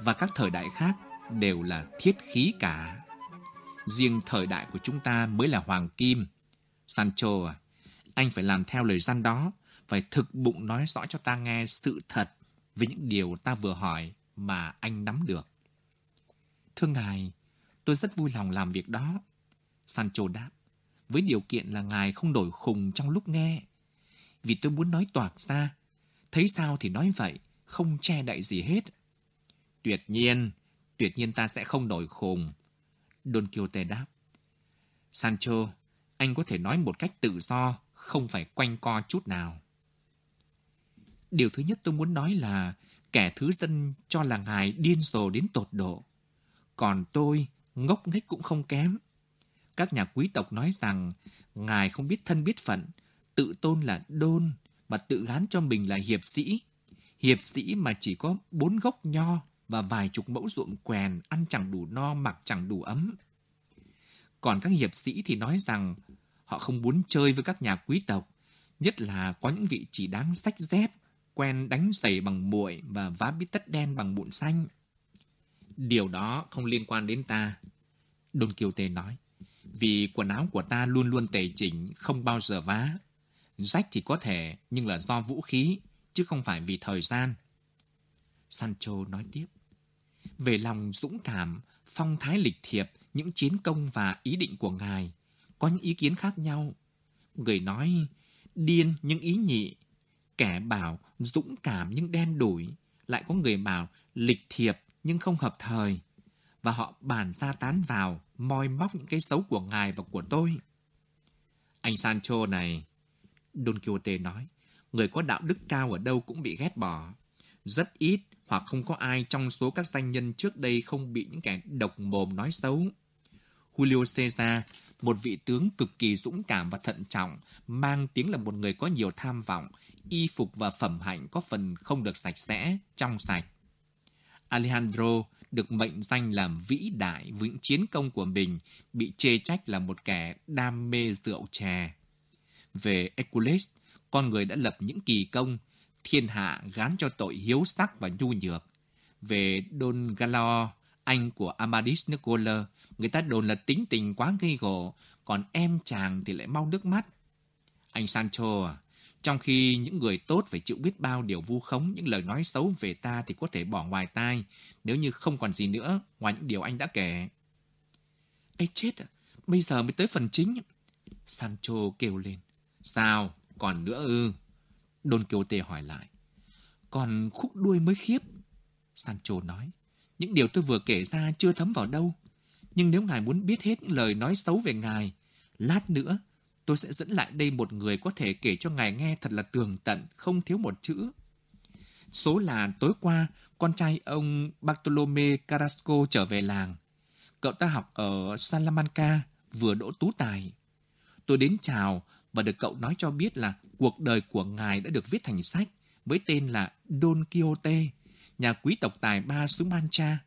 và các thời đại khác đều là thiết khí cả. Riêng thời đại của chúng ta mới là hoàng kim. Sancho à, anh phải làm theo lời gian đó, phải thực bụng nói rõ cho ta nghe sự thật về những điều ta vừa hỏi mà anh nắm được. Thưa ngài, tôi rất vui lòng làm việc đó. Sancho đáp, với điều kiện là ngài không đổi khùng trong lúc nghe. Vì tôi muốn nói toạc ra, thấy sao thì nói vậy, không che đậy gì hết. Tuyệt nhiên, tuyệt nhiên ta sẽ không đổi khùng. Don Quixote đáp. Sancho, anh có thể nói một cách tự do, không phải quanh co chút nào. Điều thứ nhất tôi muốn nói là kẻ thứ dân cho là ngài điên rồ đến tột độ. Còn tôi, ngốc nghếch cũng không kém. Các nhà quý tộc nói rằng ngài không biết thân biết phận, tự tôn là đôn, mà tự gán cho mình là hiệp sĩ. Hiệp sĩ mà chỉ có bốn gốc nho và vài chục mẫu ruộng quèn, ăn chẳng đủ no, mặc chẳng đủ ấm. Còn các hiệp sĩ thì nói rằng họ không muốn chơi với các nhà quý tộc, nhất là có những vị chỉ đáng sách dép, quen đánh giày bằng muội và vá bít tất đen bằng bụn xanh. Điều đó không liên quan đến ta. Don Quixote nói, vì quần áo của ta luôn luôn tề chỉnh, không bao giờ vá. Rách thì có thể, nhưng là do vũ khí, chứ không phải vì thời gian. Sancho nói tiếp. Về lòng dũng cảm, phong thái lịch thiệp, những chiến công và ý định của ngài, có những ý kiến khác nhau. Người nói điên nhưng ý nhị, kẻ bảo dũng cảm nhưng đen đủi, lại có người bảo lịch thiệp nhưng không hợp thời. Và họ bàn ra tán vào, moi móc những cái xấu của ngài và của tôi. Anh Sancho này, Don Quixote nói, người có đạo đức cao ở đâu cũng bị ghét bỏ. Rất ít hoặc không có ai trong số các danh nhân trước đây không bị những kẻ độc mồm nói xấu. Julio Caesar, một vị tướng cực kỳ dũng cảm và thận trọng, mang tiếng là một người có nhiều tham vọng, y phục và phẩm hạnh có phần không được sạch sẽ, trong sạch. Alejandro được mệnh danh làm vĩ đại với những chiến công của mình, bị chê trách là một kẻ đam mê rượu chè. Về Hercules, con người đã lập những kỳ công, thiên hạ gán cho tội hiếu sắc và nhu nhược. Về Don Galo anh của Amadis Nicola, người ta đồn là tính tình quá gây gổ, còn em chàng thì lại mau nước mắt. Anh Sancho à, trong khi những người tốt phải chịu biết bao điều vu khống, những lời nói xấu về ta thì có thể bỏ ngoài tai, nếu như không còn gì nữa ngoài những điều anh đã kể. Ê chết à, bây giờ mới tới phần chính. Sancho kêu lên. Sao, còn nữa ư? Don Quixote hỏi lại. Còn khúc đuôi mới khiếp. Sancho nói. Những điều tôi vừa kể ra chưa thấm vào đâu. Nhưng nếu ngài muốn biết hết những lời nói xấu về ngài, lát nữa tôi sẽ dẫn lại đây một người có thể kể cho ngài nghe thật là tường tận, không thiếu một chữ. Số là tối qua, con trai ông Bartolome Carrasco trở về làng. Cậu ta học ở Salamanca, vừa đỗ tú tài. Tôi đến chào và được cậu nói cho biết là cuộc đời của ngài đã được viết thành sách với tên là Don Quixote, nhà quý tộc tài ba xứ Mancha,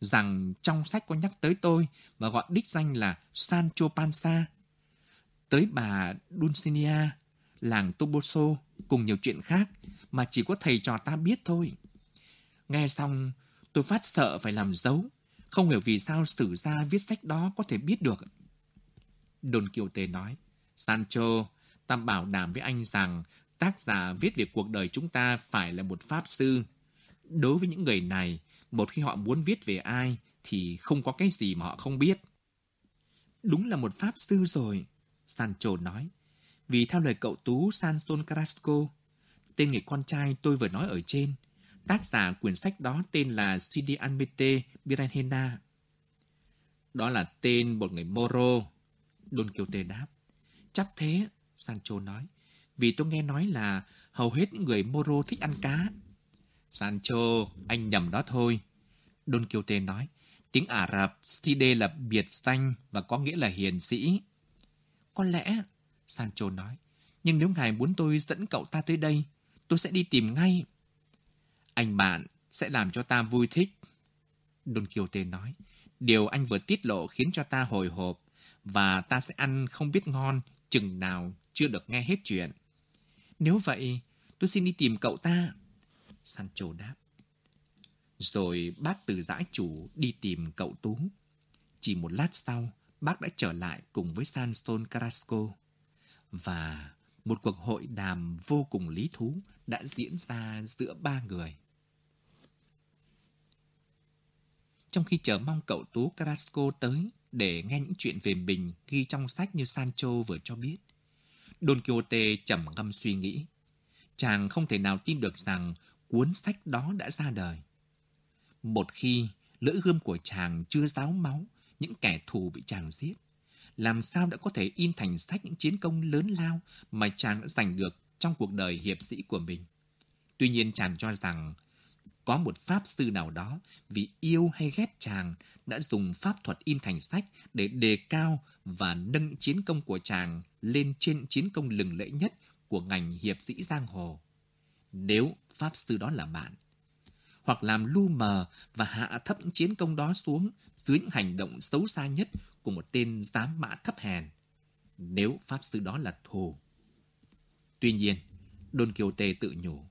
rằng trong sách có nhắc tới tôi và gọi đích danh là Sancho Panza, tới bà Dulcinea, làng Toboso cùng nhiều chuyện khác mà chỉ có thầy trò ta biết thôi. Nghe xong, tôi phát sợ phải làm dấu, không hiểu vì sao sử gia viết sách đó có thể biết được. Don Quixote nói, Sancho, ta bảo đảm với anh rằng tác giả viết về cuộc đời chúng ta phải là một pháp sư. Đối với những người này, một khi họ muốn viết về ai thì không có cái gì mà họ không biết. Đúng là một pháp sư rồi, Sancho nói. Vì theo lời cậu tú Sanson Carrasco, tên người con trai tôi vừa nói ở trên, tác giả quyển sách đó tên là Sidi Almete Biranhena. Đó là tên một người Moro, Don Quixote đáp. Chắc thế, Sancho nói, vì tôi nghe nói là hầu hết những người Moro thích ăn cá. Sancho, anh nhầm đó thôi. Don Quixote nói, tiếng Ả Rập Stide là biệt danh và có nghĩa là hiền sĩ. Có lẽ, Sancho nói, nhưng nếu ngài muốn tôi dẫn cậu ta tới đây, tôi sẽ đi tìm ngay. Anh bạn sẽ làm cho ta vui thích. Don Quixote nói, điều anh vừa tiết lộ khiến cho ta hồi hộp và ta sẽ ăn không biết ngon chừng nào chưa được nghe hết chuyện. Nếu vậy, tôi xin đi tìm cậu ta. Sancho đáp. Rồi bác từ giãi chủ đi tìm cậu Tú. Chỉ một lát sau, bác đã trở lại cùng với Sanson Carrasco. Và một cuộc hội đàm vô cùng lý thú đã diễn ra giữa ba người. Trong khi chờ mong cậu Tú Carrasco tới để nghe những chuyện về mình ghi trong sách như Sancho vừa cho biết, Don Quixote trầm ngâm suy nghĩ. Chàng không thể nào tin được rằng cuốn sách đó đã ra đời. Một khi lưỡi gươm của chàng chưa ráo máu những kẻ thù bị chàng giết, làm sao đã có thể in thành sách những chiến công lớn lao mà chàng đã giành được trong cuộc đời hiệp sĩ của mình. Tuy nhiên chàng cho rằng có một pháp sư nào đó vì yêu hay ghét chàng đã dùng pháp thuật in thành sách để đề cao và nâng chiến công của chàng lên trên chiến công lừng lẫy nhất của ngành hiệp sĩ giang hồ. Nếu pháp sư đó là bạn, hoặc làm lu mờ và hạ thấp những chiến công đó xuống dưới những hành động xấu xa nhất của một tên giám mã thấp hèn, nếu pháp sư đó là thù. Tuy nhiên, Don Quixote tự nhủ,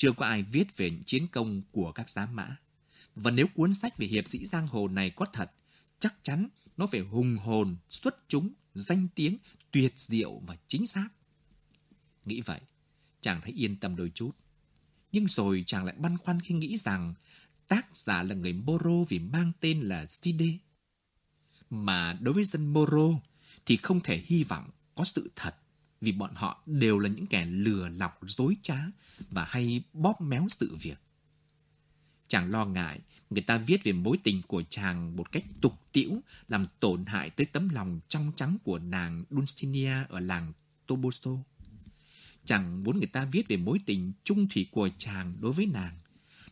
chưa có ai viết về những chiến công của các giá mã. Và nếu cuốn sách về hiệp sĩ giang hồ này có thật, chắc chắn nó phải hùng hồn, xuất chúng, danh tiếng, tuyệt diệu và chính xác. Nghĩ vậy, chàng thấy yên tâm đôi chút. Nhưng rồi chàng lại băn khoăn khi nghĩ rằng tác giả là người Moro vì mang tên là Side. Mà đối với dân Moro thì không thể hy vọng có sự thật vì bọn họ đều là những kẻ lừa lọc dối trá và hay bóp méo sự việc. Chàng lo ngại người ta viết về mối tình của chàng một cách tục tiễu làm tổn hại tới tấm lòng trong trắng của nàng Dulcinea ở làng Toboso. Chàng muốn người ta viết về mối tình trung thủy của chàng đối với nàng.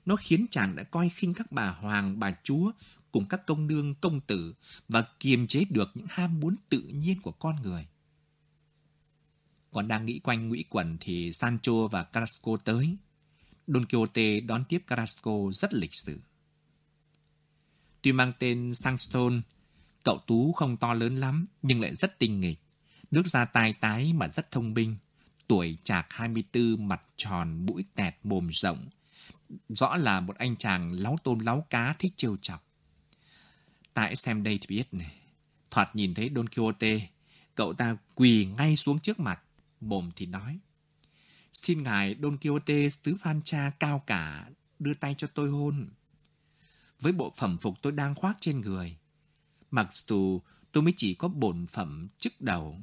Nó khiến chàng đã coi khinh các bà hoàng, bà chúa cùng các công nương, công tử và kiềm chế được những ham muốn tự nhiên của con người. Còn đang nghĩ quanh ngũy quẩn thì Sancho và Carrasco tới. Don Quixote đón tiếp Carrasco rất lịch sự. Tuy mang tên Sangston, cậu Tú không to lớn lắm nhưng lại rất tinh nghịch. Nước da tai tái mà rất thông minh. Tuổi chạc 24, mặt tròn, mũi tẹt, mồm rộng. Rõ là một anh chàng láo tôm láo cá thích trêu chọc. Tại xem đây thì biết này. Thoạt nhìn thấy Don Quixote, cậu ta quỳ ngay xuống trước mặt, mồm thì nói. Xin ngài Don Quixote tứ phan cha cao cả, đưa tay cho tôi hôn. Với bộ phẩm phục tôi đang khoác trên người. Mặc dù tôi mới chỉ có bổn phẩm chức đầu.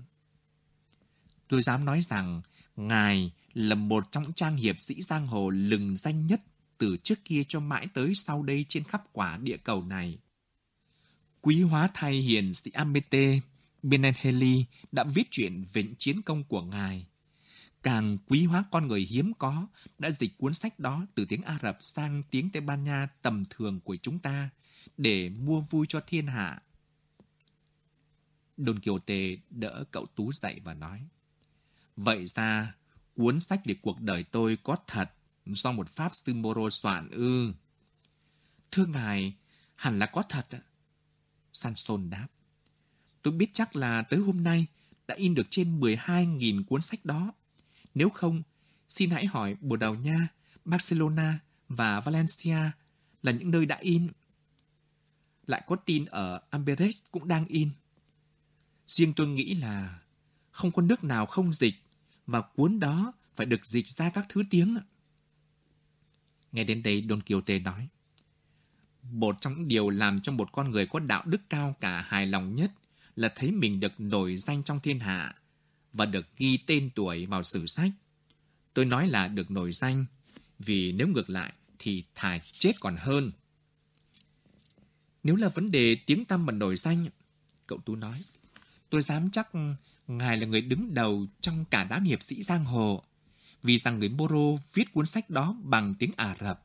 Tôi dám nói rằng ngài là một trong trang hiệp sĩ giang hồ lừng danh nhất từ trước kia cho mãi tới sau đây trên khắp quả địa cầu này. Quý hóa thay hiền sĩ Amete Benenheli đã viết chuyện về chiến công của ngài. Càng quý hóa con người hiếm có đã dịch cuốn sách đó từ tiếng Ả Rập sang tiếng Tây Ban Nha tầm thường của chúng ta để mua vui cho thiên hạ. Don Quixote đỡ cậu Tú dậy và nói. Vậy ra, cuốn sách về cuộc đời tôi có thật do một pháp sư Moro soạn ư. Thưa ngài, hẳn là có thật ạ. Sanson đáp. Tôi biết chắc là tới hôm nay đã in được trên 12.000 cuốn sách đó. Nếu không, xin hãy hỏi Bồ Đào Nha, Barcelona và Valencia là những nơi đã in. Lại có tin ở Amberes cũng đang in. Riêng tôi nghĩ là không có nước nào không dịch và cuốn đó phải được dịch ra các thứ tiếng. Nghe đến đây Don Quixote nói. Một trong những điều làm cho một con người có đạo đức cao cả hài lòng nhất là thấy mình được nổi danh trong thiên hạ và được ghi tên tuổi vào sử sách. Tôi nói là được nổi danh, vì nếu ngược lại thì thà chết còn hơn. Nếu là vấn đề tiếng tăm và nổi danh, cậu Tú nói, tôi dám chắc ngài là người đứng đầu trong cả đám hiệp sĩ giang hồ, vì rằng người Moro viết cuốn sách đó bằng tiếng Ả Rập,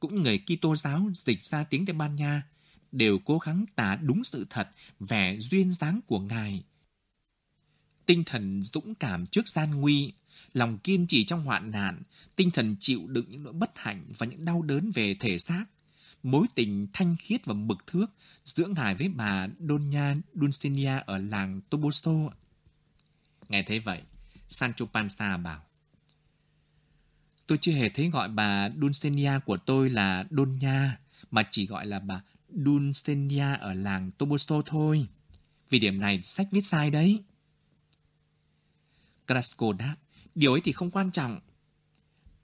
cũng người Kitô giáo dịch ra tiếng Tây Ban Nha, đều cố gắng tả đúng sự thật vẻ duyên dáng của ngài. Tinh thần dũng cảm trước gian nguy, lòng kiên trì trong hoạn nạn, tinh thần chịu đựng những nỗi bất hạnh và những đau đớn về thể xác, mối tình thanh khiết và mực thước giữa ngài với bà Doña Dulcinea ở làng Toboso. Nghe thấy vậy, Sancho Panza bảo, Tôi chưa hề thấy gọi bà Dulcinea của tôi là Doña, mà chỉ gọi là bà Dulcinea ở làng Toboso thôi. Vì điểm này sách viết sai đấy. Crasco đáp, điều ấy thì không quan trọng.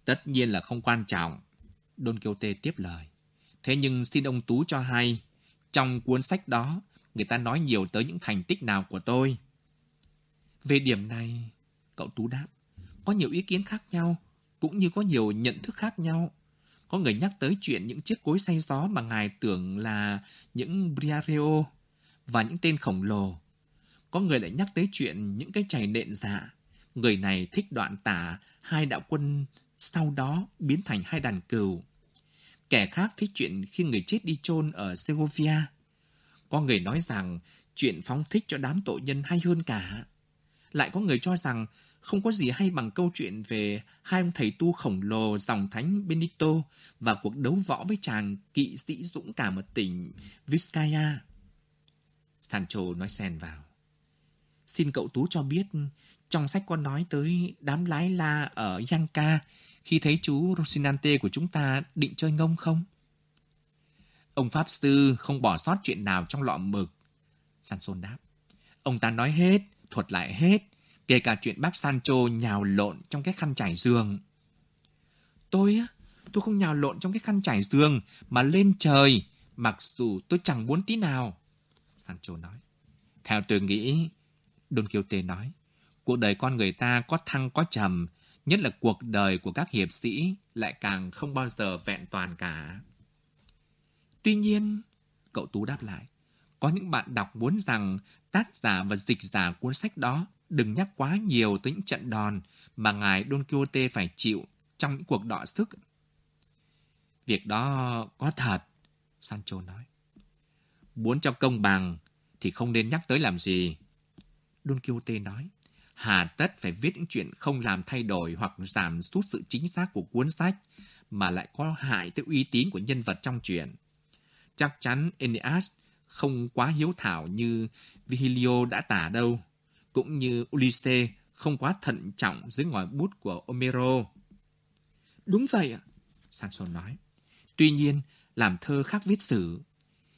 Tất nhiên là không quan trọng. Don Quixote tiếp lời. Thế nhưng xin ông Tú cho hay, trong cuốn sách đó, người ta nói nhiều tới những thành tích nào của tôi. Về điểm này, cậu Tú đáp, có nhiều ý kiến khác nhau, cũng như có nhiều nhận thức khác nhau. Có người nhắc tới chuyện những chiếc cối xay gió mà ngài tưởng là những Briareo và những tên khổng lồ. Có người lại nhắc tới chuyện những cái chày nện dạ. Người này thích đoạn tả hai đạo quân sau đó biến thành hai đàn cừu. Kẻ khác thích chuyện khi người chết đi chôn ở Segovia. Có người nói rằng chuyện phóng thích cho đám tội nhân hay hơn cả. Lại có người cho rằng không có gì hay bằng câu chuyện về hai ông thầy tu khổng lồ dòng thánh Benito và cuộc đấu võ với chàng kỵ sĩ dũng cảm ở tỉnh Vizcaya. Sancho nói xen vào. Xin cậu Tú cho biết, trong sách có nói tới đám lái la ở Yanka khi thấy chú Rosinante của chúng ta định chơi ngông không? Ông Pháp Sư không bỏ sót chuyện nào trong lọ mực. Sanson đáp. Ông ta nói hết, thuật lại hết, kể cả chuyện bác Sancho nhào lộn trong cái khăn trải giường. Tôi á, tôi không nhào lộn trong cái khăn trải giường mà lên trời, mặc dù tôi chẳng muốn tí nào. Sancho nói. Theo tôi nghĩ, Don Quixote nói, cuộc đời con người ta có thăng có trầm, nhất là cuộc đời của các hiệp sĩ lại càng không bao giờ vẹn toàn cả. Tuy nhiên, cậu Tú đáp lại, có những bạn đọc muốn rằng tác giả và dịch giả cuốn sách đó đừng nhắc quá nhiều tới những trận đòn mà ngài Don Quixote phải chịu trong những cuộc đọ sức. Việc đó có thật, Sancho nói. Muốn cho công bằng thì không nên nhắc tới làm gì. Don Quixote nói, hà tất phải viết những chuyện không làm thay đổi hoặc giảm sút sự chính xác của cuốn sách mà lại có hại tới uy tín của nhân vật trong truyện. Chắc chắn Aeneas không quá hiếu thảo như Virgilio đã tả đâu cũng như Ulysses không quá thận trọng dưới ngòi bút của Homero. Đúng vậy ạ, Sancho nói. Tuy nhiên, làm thơ khác viết sử.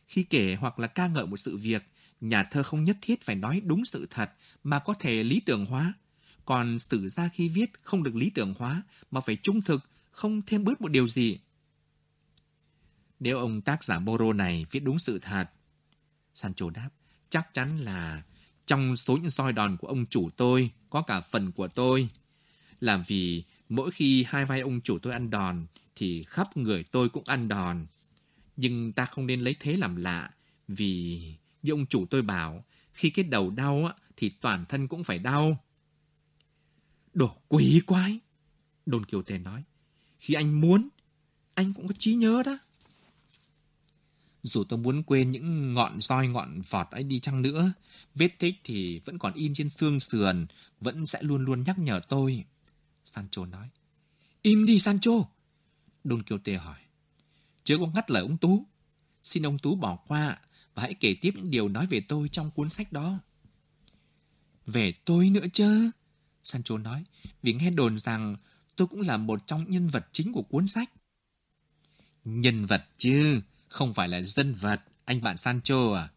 Khi kể hoặc là ca ngợi một sự việc, nhà thơ không nhất thiết phải nói đúng sự thật mà có thể lý tưởng hóa. Còn sử gia khi viết không được lý tưởng hóa mà phải trung thực, không thêm bớt một điều gì. Nếu ông tác giả Moro này viết đúng sự thật, Sancho đáp, chắc chắn là trong số những roi đòn của ông chủ tôi có cả phần của tôi. Làm vì mỗi khi hai vai ông chủ tôi ăn đòn thì khắp người tôi cũng ăn đòn. Nhưng ta không nên lấy thế làm lạ vì như ông chủ tôi bảo khi cái đầu đau thì toàn thân cũng phải đau. Đồ quỷ quái! đồn kiều tề nói. Khi anh muốn, anh cũng có trí nhớ đó. Dù tôi muốn quên những ngọn roi ngọn vọt ấy đi chăng nữa, vết tích thì vẫn còn in trên xương sườn, vẫn sẽ luôn luôn nhắc nhở tôi. Sancho nói. Im đi Sancho! Don Quixote hỏi. Chớ có ngắt lời ông Tú. Xin ông Tú bỏ qua và hãy kể tiếp những điều nói về tôi trong cuốn sách đó. Về tôi nữa chứ? Sancho nói, vì nghe đồn rằng tôi cũng là một trong nhân vật chính của cuốn sách. Nhân vật chứ, không phải là dân vật, anh bạn Sancho à?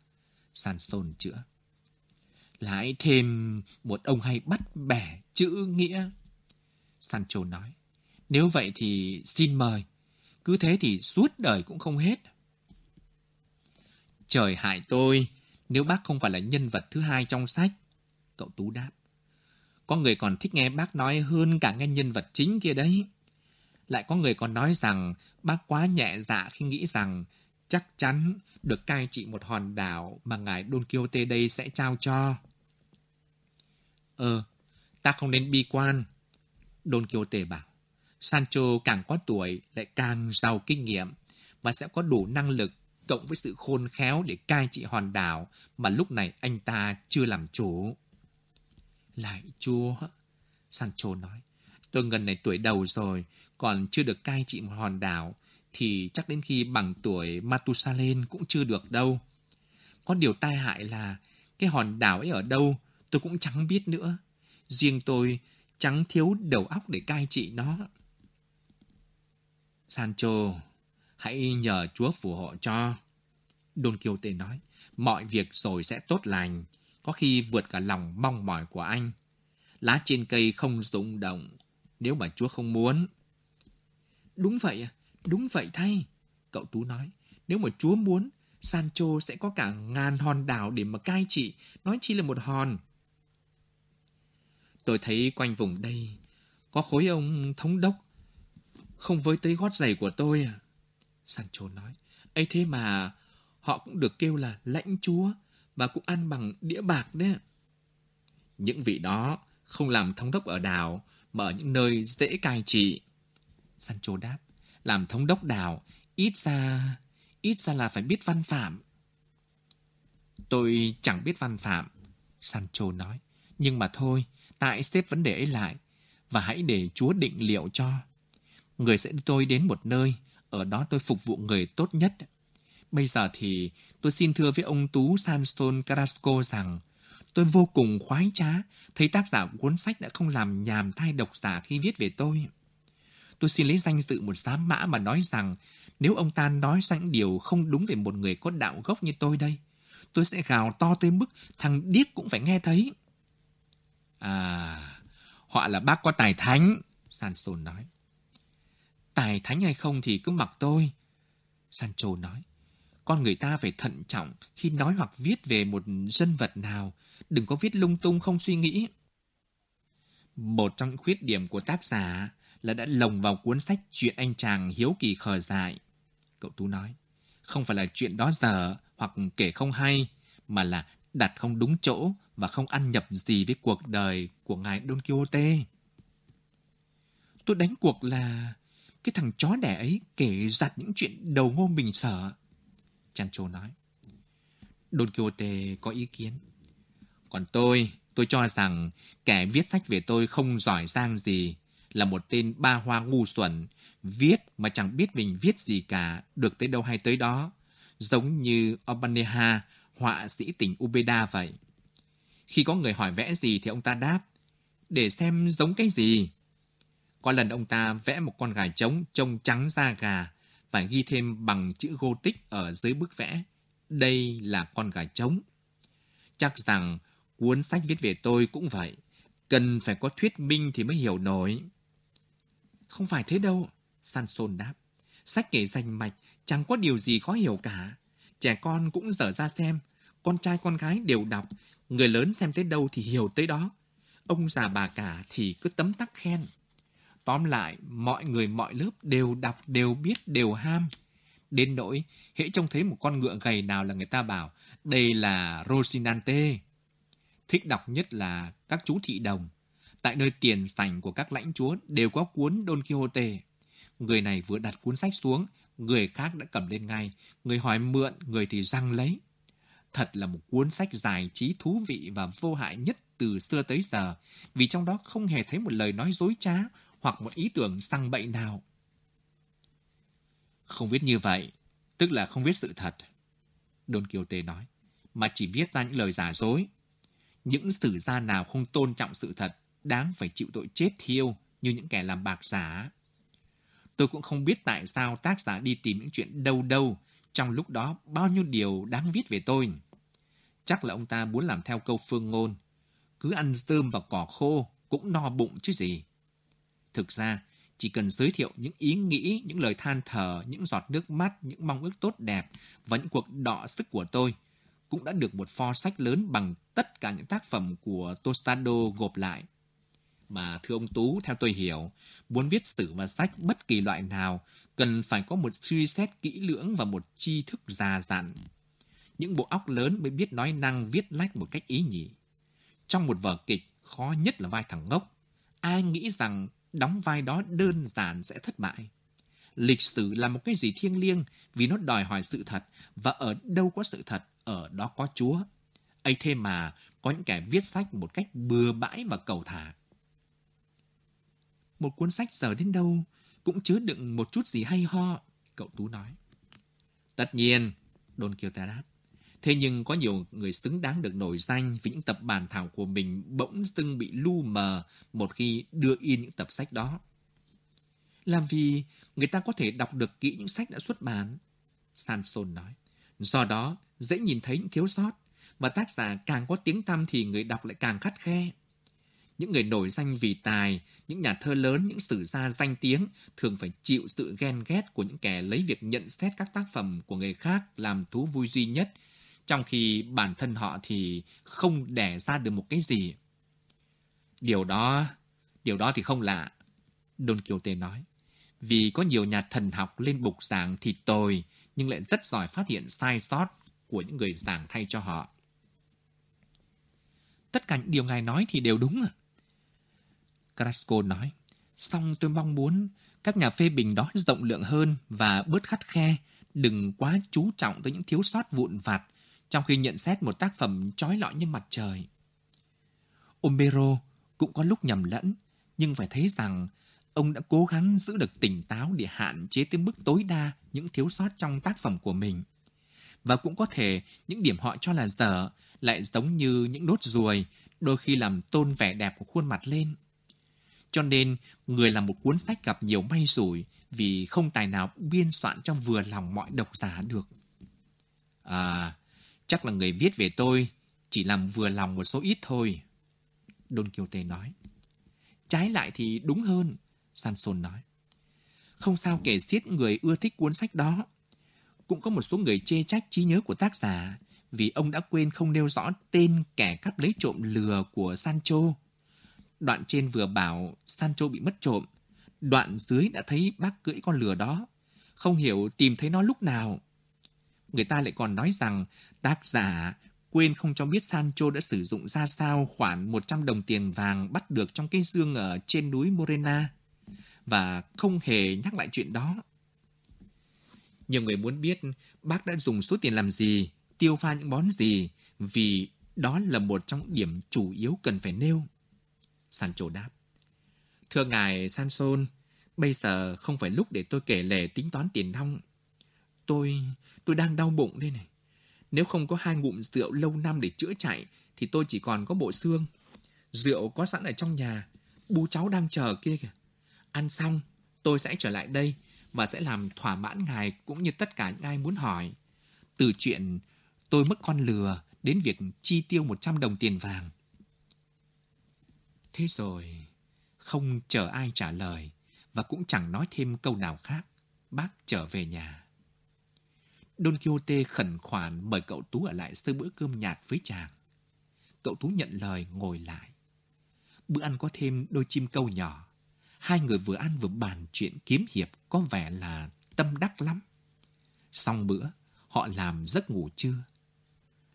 Sanson chữa. Lại thêm một ông hay bắt bẻ chữ nghĩa. Sancho nói, nếu vậy thì xin mời, cứ thế thì suốt đời cũng không hết. Trời hại tôi, nếu bác không phải là nhân vật thứ hai trong sách. Cậu Tú đáp. Có người còn thích nghe bác nói hơn cả nghe nhân vật chính kia đấy. Lại có người còn nói rằng bác quá nhẹ dạ khi nghĩ rằng chắc chắn được cai trị một hòn đảo mà ngài Don Quixote đây sẽ trao cho. Ờ, ta không nên bi quan. Don Quixote bảo, Sancho càng có tuổi lại càng giàu kinh nghiệm và sẽ có đủ năng lực cộng với sự khôn khéo để cai trị hòn đảo mà lúc này anh ta chưa làm chủ. Lại chúa, Sancho nói, tôi gần này tuổi đầu rồi, còn chưa được cai trị một hòn đảo, thì chắc đến khi bằng tuổi Matusalem cũng chưa được đâu. Có điều tai hại là cái hòn đảo ấy ở đâu tôi cũng chẳng biết nữa. Riêng tôi chẳng thiếu đầu óc để cai trị nó. Sancho, hãy nhờ Chúa phù hộ cho. Don Quixote nói, mọi việc rồi sẽ tốt lành, có khi vượt cả lòng mong mỏi của anh. Lá trên cây không rung động, nếu mà Chúa không muốn. Đúng vậy à, đúng vậy thay. Cậu Tú nói, nếu mà Chúa muốn, Sancho sẽ có cả ngàn hòn đảo để mà cai trị, nói chi là một hòn. Tôi thấy quanh vùng đây, có khối ông thống đốc, không với tới gót giày của tôi à. Sancho nói, ấy thế mà họ cũng được kêu là lãnh chúa và cũng ăn bằng đĩa bạc đấy. Những vị đó không làm thống đốc ở đảo mà ở những nơi dễ cai trị. Sancho đáp, làm thống đốc đảo ít ra ít ra là phải biết văn phạm. Tôi chẳng biết văn phạm, Sancho nói, nhưng mà thôi, tại xếp vấn đề ấy lại và hãy để Chúa định liệu cho. Người sẽ đưa tôi đến một nơi, ở đó tôi phục vụ người tốt nhất. Bây giờ thì tôi xin thưa với ông Tú Sanson Carrasco rằng tôi vô cùng khoái trá thấy tác giả cuốn sách đã không làm nhàm thai độc giả khi viết về tôi. Tôi xin lấy danh dự một giám mã mà nói rằng nếu ông ta nói ra những điều không đúng về một người có đạo gốc như tôi đây, tôi sẽ gào to tới mức thằng điếc cũng phải nghe thấy. À, họ là bác có tài thánh, sancho nói. Tài thánh hay không thì cứ mặc tôi, Sancho nói. Con người ta phải thận trọng khi nói hoặc viết về một dân vật nào. Đừng có viết lung tung không suy nghĩ. Một trong khuyết điểm của tác giả là đã lồng vào cuốn sách chuyện anh chàng hiếu kỳ khờ dại. Cậu Tú nói, không phải là chuyện đó dở hoặc kể không hay, mà là đặt không đúng chỗ và không ăn nhập gì với cuộc đời của ngài Don Quixote. Tôi đánh cuộc là cái thằng chó đẻ ấy kể giặt những chuyện đầu ngô mình sợ. châu nói. Don Quixote có ý kiến. Còn tôi, tôi cho rằng kẻ viết sách về tôi không giỏi giang gì, là một tên ba hoa ngu xuẩn, viết mà chẳng biết mình viết gì cả, được tới đâu hay tới đó, giống như Obaneha, họa sĩ tỉnh Ubeda vậy. Khi có người hỏi vẽ gì thì ông ta đáp, để xem giống cái gì. Có lần ông ta vẽ một con gà trống trông trắng da gà, phải ghi thêm bằng chữ Gothic ở dưới bức vẽ. Đây là con gà trống. Chắc rằng cuốn sách viết về tôi cũng vậy. Cần phải có thuyết minh thì mới hiểu nổi. Không phải thế đâu, Sanson đáp. Sách kể rành mạch, chẳng có điều gì khó hiểu cả. Trẻ con cũng dở ra xem, con trai con gái đều đọc, người lớn xem tới đâu thì hiểu tới đó. Ông già bà cả thì cứ tấm tắc khen. Tóm lại, mọi người mọi lớp đều đọc, đều biết, đều ham. Đến nỗi, hễ trông thấy một con ngựa gầy nào là người ta bảo, đây là Rosinante. Thích đọc nhất là các chú thị đồng. Tại nơi tiền sảnh của các lãnh chúa đều có cuốn Don Quixote. Người này vừa đặt cuốn sách xuống, người khác đã cầm lên ngay. Người hỏi mượn, người thì răng lấy. Thật là một cuốn sách dài trí thú vị và vô hại nhất từ xưa tới giờ, vì trong đó không hề thấy một lời nói dối trá hoặc một ý tưởng sang bậy nào. Không viết như vậy, tức là không viết sự thật. Don Quixote nói, mà chỉ viết ra những lời giả dối. Những sử gia nào không tôn trọng sự thật, đáng phải chịu tội chết thiêu như những kẻ làm bạc giả. Tôi cũng không biết tại sao tác giả đi tìm những chuyện đâu đâu, trong lúc đó bao nhiêu điều đáng viết về tôi. Chắc là ông ta muốn làm theo câu phương ngôn, cứ ăn tôm và cỏ khô cũng no bụng chứ gì. Thực ra, chỉ cần giới thiệu những ý nghĩ, những lời than thở, những giọt nước mắt, những mong ước tốt đẹp và những cuộc đọ sức của tôi cũng đã được một pho sách lớn bằng tất cả những tác phẩm của Tostado gộp lại. Mà thưa ông Tú, theo tôi hiểu, muốn viết sử và sách bất kỳ loại nào cần phải có một suy xét kỹ lưỡng và một tri thức già dặn. Những bộ óc lớn mới biết nói năng viết lách một cách ý nhị. Trong một vở kịch, khó nhất là vai thằng ngốc. Ai nghĩ rằng đóng vai đó đơn giản sẽ thất bại. Lịch sử là một cái gì thiêng liêng vì nó đòi hỏi sự thật và ở đâu có sự thật, ở đó có Chúa. ấy thế mà có những kẻ viết sách một cách bừa bãi và cầu thả. Một cuốn sách giờ đến đâu cũng chứa đựng một chút gì hay ho, cậu Tú nói. Tất nhiên, Don Quixote đáp. Thế nhưng có nhiều người xứng đáng được nổi danh vì những tập bản thảo của mình bỗng dưng bị lu mờ một khi đưa in những tập sách đó. Làm vì người ta có thể đọc được kỹ những sách đã xuất bản. Sanson nói. Do đó, dễ nhìn thấy những thiếu sót, và tác giả càng có tiếng tăm thì người đọc lại càng khắt khe. Những người nổi danh vì tài, những nhà thơ lớn, những sử gia danh tiếng thường phải chịu sự ghen ghét của những kẻ lấy việc nhận xét các tác phẩm của người khác làm thú vui duy nhất trong khi bản thân họ thì không đẻ ra được một cái gì. Điều đó, điều đó thì không lạ, Don Quixote nói. Vì có nhiều nhà thần học lên bục giảng thì tồi, nhưng lại rất giỏi phát hiện sai sót của những người giảng thay cho họ. Tất cả những điều ngài nói thì đều đúng à? Carrasco nói, song tôi mong muốn các nhà phê bình đó rộng lượng hơn và bớt khắt khe, đừng quá chú trọng tới những thiếu sót vụn vặt trong khi nhận xét một tác phẩm trói lọi như mặt trời. Umbero cũng có lúc nhầm lẫn, nhưng phải thấy rằng ông đã cố gắng giữ được tỉnh táo để hạn chế tới mức tối đa những thiếu sót trong tác phẩm của mình. Và cũng có thể những điểm họ cho là dở lại giống như những đốt ruồi, đôi khi làm tôn vẻ đẹp của khuôn mặt lên. Cho nên, người làm một cuốn sách gặp nhiều may rủi vì không tài nào biên soạn cho vừa lòng mọi độc giả được. À, Chắc là người viết về tôi chỉ làm vừa lòng một số ít thôi. Don Quixote nói. Trái lại thì đúng hơn, Sanson nói. Không sao kể xiết người ưa thích cuốn sách đó. Cũng có một số người chê trách trí nhớ của tác giả vì ông đã quên không nêu rõ tên kẻ cắp lấy trộm lừa của Sancho. Đoạn trên vừa bảo Sancho bị mất trộm, đoạn dưới đã thấy bác cưỡi con lừa đó. Không hiểu tìm thấy nó lúc nào. Người ta lại còn nói rằng tác giả quên không cho biết Sancho đã sử dụng ra sao khoản 100 đồng tiền vàng bắt được trong cái dương ở trên núi Morena và không hề nhắc lại chuyện đó. Nhiều người muốn biết bác đã dùng số tiền làm gì, tiêu pha những món gì, vì đó là một trong điểm chủ yếu cần phải nêu. Sancho đáp. Thưa ngài Sanson, bây giờ không phải lúc để tôi kể lể tính toán tiền nong. Tôi, tôi đang đau bụng đây này. Nếu không có hai ngụm rượu lâu năm để chữa chạy, thì tôi chỉ còn có bộ xương. Rượu có sẵn ở trong nhà, Bú cháu đang chờ kia kìa. Ăn xong, tôi sẽ trở lại đây và sẽ làm thỏa mãn ngài cũng như tất cả những ai muốn hỏi. Từ chuyện tôi mất con lừa đến việc chi tiêu 100 đồng tiền vàng. Thế rồi, không chờ ai trả lời và cũng chẳng nói thêm câu nào khác, bác trở về nhà. Don Quixote khẩn khoản mời cậu Tú ở lại sơ bữa cơm nhạt với chàng. Cậu Tú nhận lời ngồi lại. Bữa ăn có thêm đôi chim câu nhỏ. Hai người vừa ăn vừa bàn chuyện kiếm hiệp có vẻ là tâm đắc lắm. Xong bữa, họ làm giấc ngủ trưa.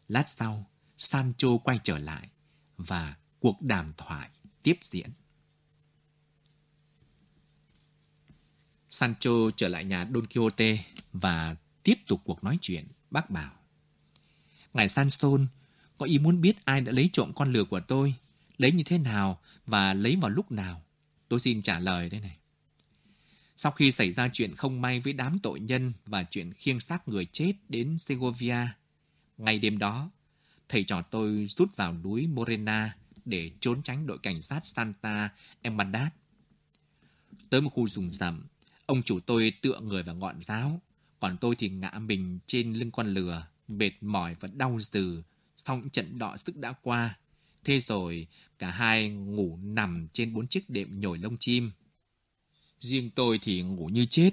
Lát sau, Sancho quay trở lại và cuộc đàm thoại tiếp diễn. Sancho trở lại nhà Don Quixote và tiếp tục cuộc nói chuyện. Bác bảo, Ngài Sanson có ý muốn biết ai đã lấy trộm con lừa của tôi, lấy như thế nào và lấy vào lúc nào. Tôi xin trả lời đây này. Sau khi xảy ra chuyện không may với đám tội nhân và chuyện khiêng xác người chết đến Segovia, ngày đêm đó, thầy trò tôi rút vào núi Morena để trốn tránh đội cảnh sát Santa Hermandad. Tới một khu rừng rậm, ông chủ tôi tựa người vào ngọn giáo, còn tôi thì ngã mình trên lưng con lừa, mệt mỏi và đau dừ, sau những trận đọ sức đã qua. Thế rồi, cả hai ngủ nằm trên bốn chiếc đệm nhồi lông chim. Riêng tôi thì ngủ như chết.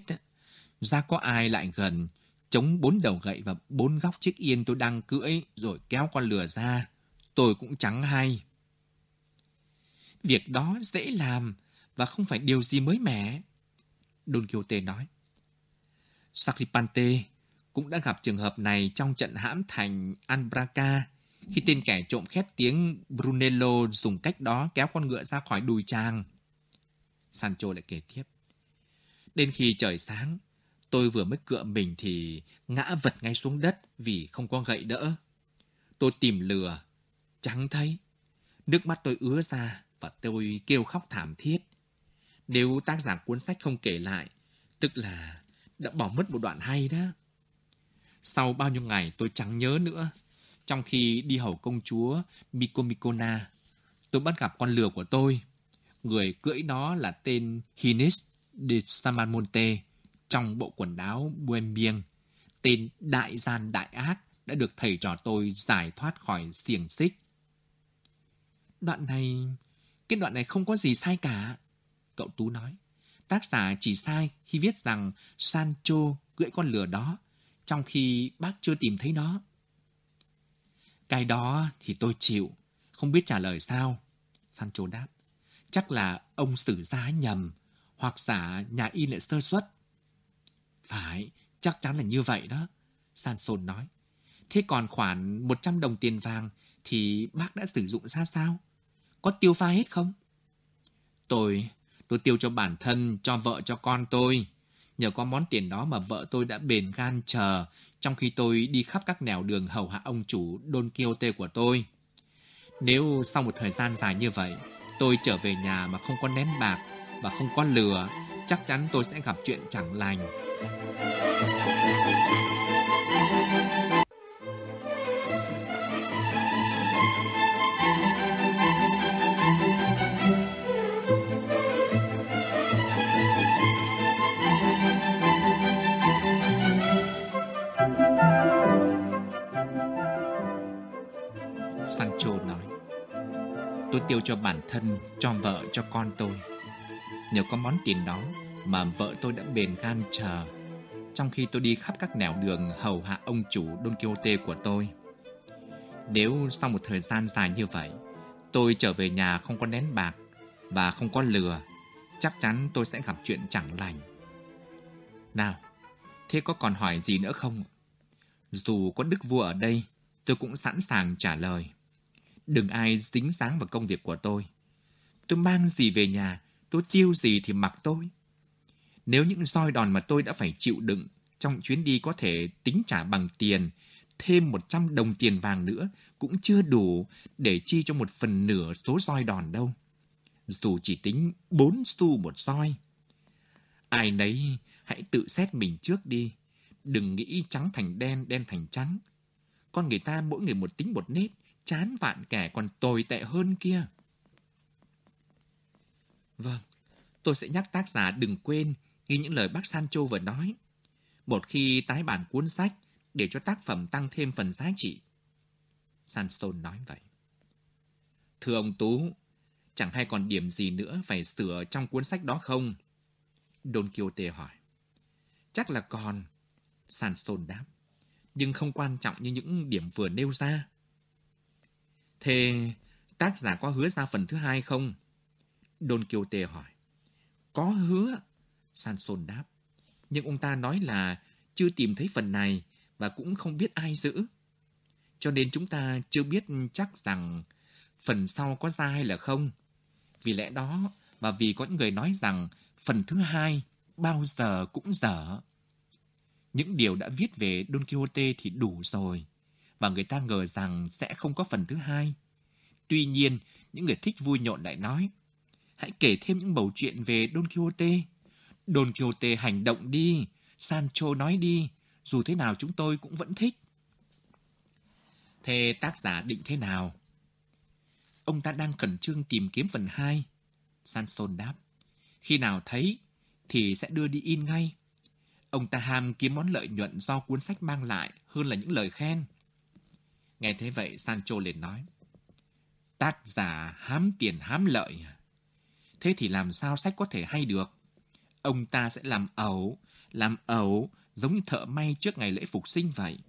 Ra có ai lại gần, chống bốn đầu gậy và bốn góc chiếc yên tôi đang cưỡi rồi kéo con lừa ra. Tôi cũng chẳng hay. Việc đó dễ làm và không phải điều gì mới mẻ. Don Quixote nói. Sacripante cũng đã gặp trường hợp này trong trận hãm thành Albraca khi tên kẻ trộm khét tiếng Brunello dùng cách đó kéo con ngựa ra khỏi đùi chàng. Sancho lại kể tiếp. Đến khi trời sáng, tôi vừa mới cựa mình thì ngã vật ngay xuống đất vì không có gậy đỡ. Tôi tìm lừa, chẳng thấy. Nước mắt tôi ứa ra và tôi kêu khóc thảm thiết. Nếu tác giả cuốn sách không kể lại, tức là đã bỏ mất một đoạn hay đó. Sau bao nhiêu ngày tôi chẳng nhớ nữa. Trong khi đi hầu công chúa Mikomikona, tôi bắt gặp con lừa của tôi. Người cưỡi nó là tên Hinis de Samamonte trong bộ quần áo Buembieng. Tên đại gian đại ác đã được thầy trò tôi giải thoát khỏi xiềng xích. Đoạn này, cái đoạn này không có gì sai cả. Cậu Tú nói. Tác giả chỉ sai khi viết rằng Sancho cưỡi con lừa đó, trong khi bác chưa tìm thấy nó. Cái đó thì tôi chịu, không biết trả lời sao. Sancho đáp, chắc là ông sử giá nhầm, hoặc giả nhà in lại sơ suất. Phải, chắc chắn là như vậy đó, Sanson nói. Thế còn khoản 100 đồng tiền vàng thì bác đã sử dụng ra sao? Có tiêu pha hết không? Tôi, tôi tiêu cho bản thân, cho vợ, cho con tôi. Nhờ có món tiền đó mà vợ tôi đã bền gan chờ, trong khi tôi đi khắp các nẻo đường hầu hạ ông chủ Don Quixote của tôi. Nếu sau một thời gian dài như vậy, tôi trở về nhà mà không có nén bạc và không có lừa, chắc chắn tôi sẽ gặp chuyện chẳng lành. Sancho tiêu cho bản thân, cho vợ, cho con tôi. Nhờ có món tiền đó mà vợ tôi đã bền gan chờ. Trong khi tôi đi khắp các nẻo đường hầu hạ ông chủ Don Quixote của tôi. Nếu sau một thời gian dài như vậy Tôi trở về nhà không có nén bạc Và không có lừa Chắc chắn tôi sẽ gặp chuyện chẳng lành. Nào, thế có còn hỏi gì nữa không? Dù có đức vua ở đây Tôi cũng sẵn sàng trả lời. Đừng ai dính dáng vào công việc của tôi. Tôi mang gì về nhà, tôi tiêu gì thì mặc tôi. Nếu những roi đòn mà tôi đã phải chịu đựng trong chuyến đi có thể tính trả bằng tiền, thêm 100 đồng tiền vàng nữa cũng chưa đủ để chi cho một phần nửa số roi đòn đâu. Dù chỉ tính 4 xu một roi. Ai nấy hãy tự xét mình trước đi. Đừng nghĩ trắng thành đen, đen thành trắng. Con người ta mỗi người một tính một nết, chán vạn kẻ còn tồi tệ hơn kia. Vâng, tôi sẽ nhắc tác giả đừng quên ghi những lời bác Sancho vừa nói. Một khi tái bản cuốn sách để cho tác phẩm tăng thêm phần giá trị. Sanson nói vậy. Thưa ông Tú, chẳng hay còn điểm gì nữa phải sửa trong cuốn sách đó không? Don Quixote hỏi. Chắc là còn, Sanson đáp. Nhưng không quan trọng như những điểm vừa nêu ra. Thế tác giả có hứa ra phần thứ hai không? Don Quixote hỏi. Có hứa, Sanson đáp. Nhưng ông ta nói là chưa tìm thấy phần này và cũng không biết ai giữ. Cho nên chúng ta chưa biết chắc rằng phần sau có ra hay là không. Vì lẽ đó, và vì có những người nói rằng phần thứ hai bao giờ cũng dở. Những điều đã viết về Don Quixote thì đủ rồi, và người ta ngờ rằng sẽ không có phần thứ hai. Tuy nhiên, những người thích vui nhộn lại nói, hãy kể thêm những bầu chuyện về Don Quixote. Don Quixote hành động đi, Sancho nói đi, dù thế nào chúng tôi cũng vẫn thích. Thế tác giả định thế nào? Ông ta đang khẩn trương tìm kiếm phần 2. Sanson đáp. Khi nào thấy thì sẽ đưa đi in ngay. Ông ta ham kiếm món lợi nhuận do cuốn sách mang lại hơn là những lời khen. Nghe thế vậy Sancho liền nói. Tác giả hám tiền hám lợi? Thế thì làm sao sách có thể hay được? Ông ta sẽ làm ẩu, làm ẩu giống như thợ may trước ngày lễ phục sinh vậy.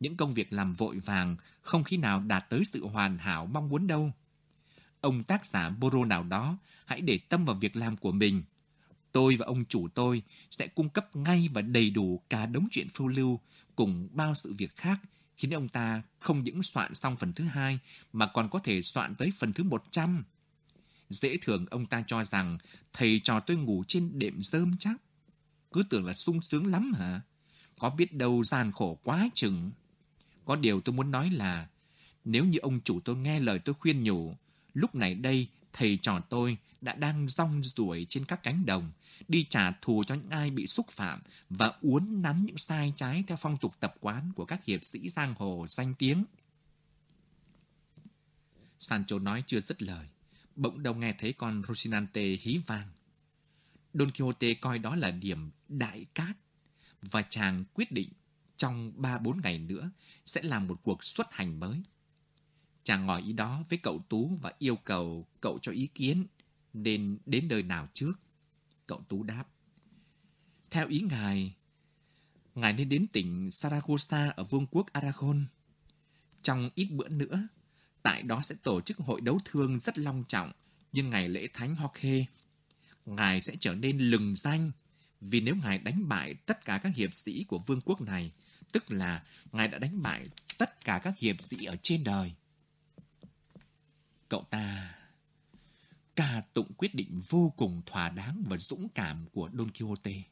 Những công việc làm vội vàng không khi nào đạt tới sự hoàn hảo mong muốn đâu. Ông tác giả Boro nào đó hãy để tâm vào việc làm của mình. Tôi và ông chủ tôi sẽ cung cấp ngay và đầy đủ cả đống chuyện phiêu lưu cùng bao sự việc khác khiến ông ta không những soạn xong phần thứ hai mà còn có thể soạn tới phần thứ 100. Dễ thường ông ta cho rằng thầy trò tôi ngủ trên đệm rơm chắc. Cứ tưởng là sung sướng lắm hả? Có biết đâu gian khổ quá chừng. Có điều tôi muốn nói là nếu như ông chủ tôi nghe lời tôi khuyên nhủ, lúc này đây thầy trò tôi đã đang rong ruổi trên các cánh đồng, đi trả thù cho những ai bị xúc phạm và uốn nắn những sai trái theo phong tục tập quán của các hiệp sĩ giang hồ danh tiếng. Sancho nói chưa dứt lời, bỗng đâu nghe thấy con Rocinante hí vang. Don Quixote coi đó là điểm đại cát và chàng quyết định trong 3-4 ngày nữa sẽ làm một cuộc xuất hành mới. Chàng ngỏ ý đó với cậu Tú và yêu cầu cậu cho ý kiến nên đến nơi nào trước. Cậu Tú đáp. Theo ý ngài, ngài nên đến tỉnh Saragossa ở vương quốc Aragon. Trong ít bữa nữa, tại đó sẽ tổ chức hội đấu thương rất long trọng như ngày lễ thánh Jorge. Ngài sẽ trở nên lừng danh vì nếu ngài đánh bại tất cả các hiệp sĩ của vương quốc này, tức là ngài đã đánh bại tất cả các hiệp sĩ ở trên đời. Cậu ta ca tụng quyết định vô cùng thỏa đáng và dũng cảm của Don Quixote.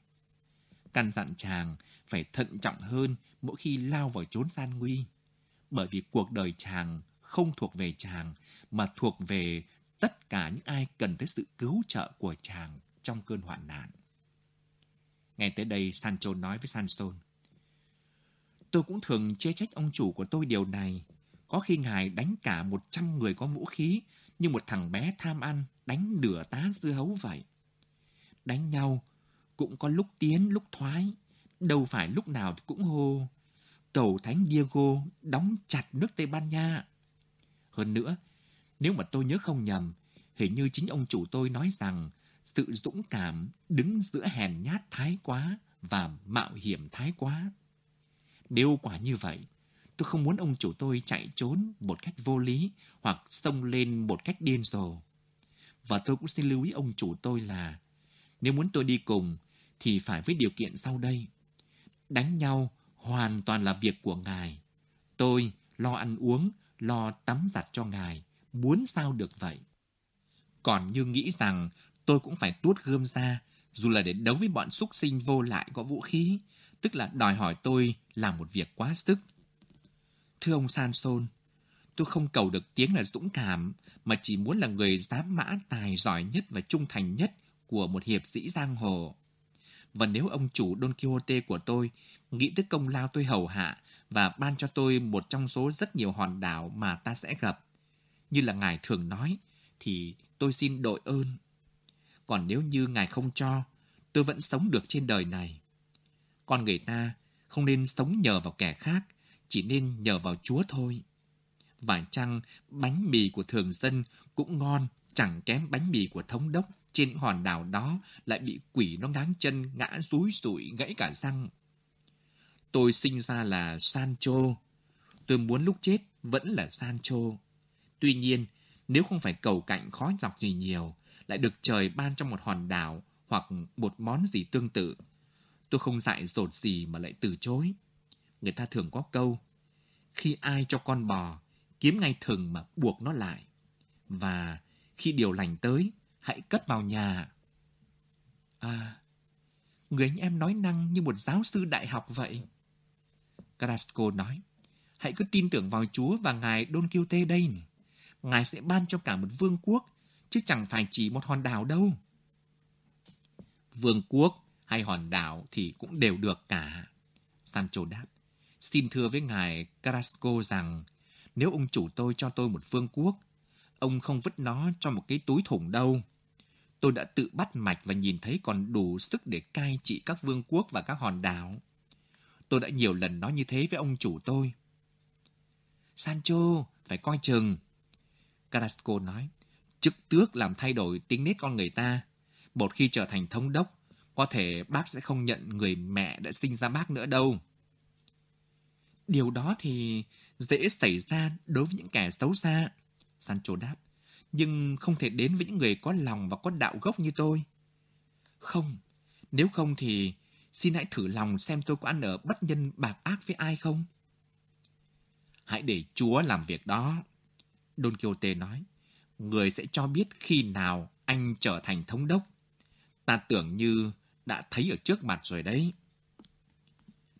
Căn dặn chàng phải thận trọng hơn mỗi khi lao vào chốn gian nguy, bởi vì cuộc đời chàng không thuộc về chàng mà thuộc về tất cả những ai cần tới sự cứu trợ của chàng trong cơn hoạn nạn. Nghe tới đây, Sancho nói với Sanson. Tôi cũng thường chê trách ông chủ của tôi điều này. Có khi ngài đánh cả một trăm người có vũ khí như một thằng bé tham ăn đánh nửa tá dưa hấu vậy. Đánh nhau cũng có lúc tiến lúc thoái, đâu phải lúc nào cũng hô. Cầu Thánh Diego đóng chặt nước Tây Ban Nha. Hơn nữa, nếu mà tôi nhớ không nhầm, hình như chính ông chủ tôi nói rằng sự dũng cảm đứng giữa hèn nhát thái quá và mạo hiểm thái quá. Nếu quả như vậy, tôi không muốn ông chủ tôi chạy trốn một cách vô lý hoặc xông lên một cách điên rồ. Và tôi cũng xin lưu ý ông chủ tôi là nếu muốn tôi đi cùng thì phải với điều kiện sau đây. Đánh nhau hoàn toàn là việc của ngài. Tôi lo ăn uống, lo tắm giặt cho ngài, muốn sao được vậy. Còn như nghĩ rằng tôi cũng phải tuốt gươm ra, dù là để đấu với bọn súc sinh vô lại có vũ khí, tức là đòi hỏi tôi làm một việc quá sức. Thưa ông Sanson, tôi không cầu được tiếng là dũng cảm, mà chỉ muốn là người giám mã tài giỏi nhất và trung thành nhất của một hiệp sĩ giang hồ. Và nếu ông chủ Don Quixote của tôi nghĩ tới công lao tôi hầu hạ và ban cho tôi một trong số rất nhiều hòn đảo mà ta sẽ gặp. Như là Ngài thường nói, thì tôi xin đội ơn. Còn nếu như Ngài không cho, tôi vẫn sống được trên đời này. Con người ta không nên sống nhờ vào kẻ khác, chỉ nên nhờ vào Chúa thôi. Và chăng bánh mì của thường dân cũng ngon, chẳng kém bánh mì của thống đốc trên hòn đảo đó lại bị quỷ nó ngáng chân ngã rúi rụi gãy cả răng. Tôi sinh ra là Sancho. Tôi muốn lúc chết vẫn là Sancho. Tuy nhiên, nếu không phải cầu cạnh khó nhọc gì nhiều, lại được trời ban trong một hòn đảo hoặc một món gì tương tự, tôi không dại dột gì mà lại từ chối. Người ta thường có câu, khi ai cho con bò, kiếm ngay thừng mà buộc nó lại. Và khi điều lành tới, hãy cất vào nhà. À, người anh em nói năng như một giáo sư đại học vậy. Carrasco nói, hãy cứ tin tưởng vào Chúa và Ngài Don Quixote đây. Ngài sẽ ban cho cả một vương quốc, chứ chẳng phải chỉ một hòn đảo đâu. Vương quốc hay hòn đảo thì cũng đều được cả. Sancho đáp, xin thưa với ngài Carrasco rằng nếu ông chủ tôi cho tôi một vương quốc, ông không vứt nó cho một cái túi thủng đâu. Tôi đã tự bắt mạch và nhìn thấy còn đủ sức để cai trị các vương quốc và các hòn đảo. Tôi đã nhiều lần nói như thế với ông chủ tôi. Sancho, phải coi chừng. Carrasco nói, chức tước làm thay đổi tính nết con người ta. Một khi trở thành thống đốc, có thể bác sẽ không nhận người mẹ đã sinh ra bác nữa đâu. Điều đó thì dễ xảy ra đối với những kẻ xấu xa. Sancho đáp, nhưng không thể đến với những người có lòng và có đạo gốc như tôi. Không, nếu không thì xin hãy thử lòng xem tôi có ăn ở bất nhân bạc ác với ai không. Hãy để Chúa làm việc đó. Don Quixote nói, người sẽ cho biết khi nào anh trở thành thống đốc. Ta tưởng như đã thấy ở trước mặt rồi đấy.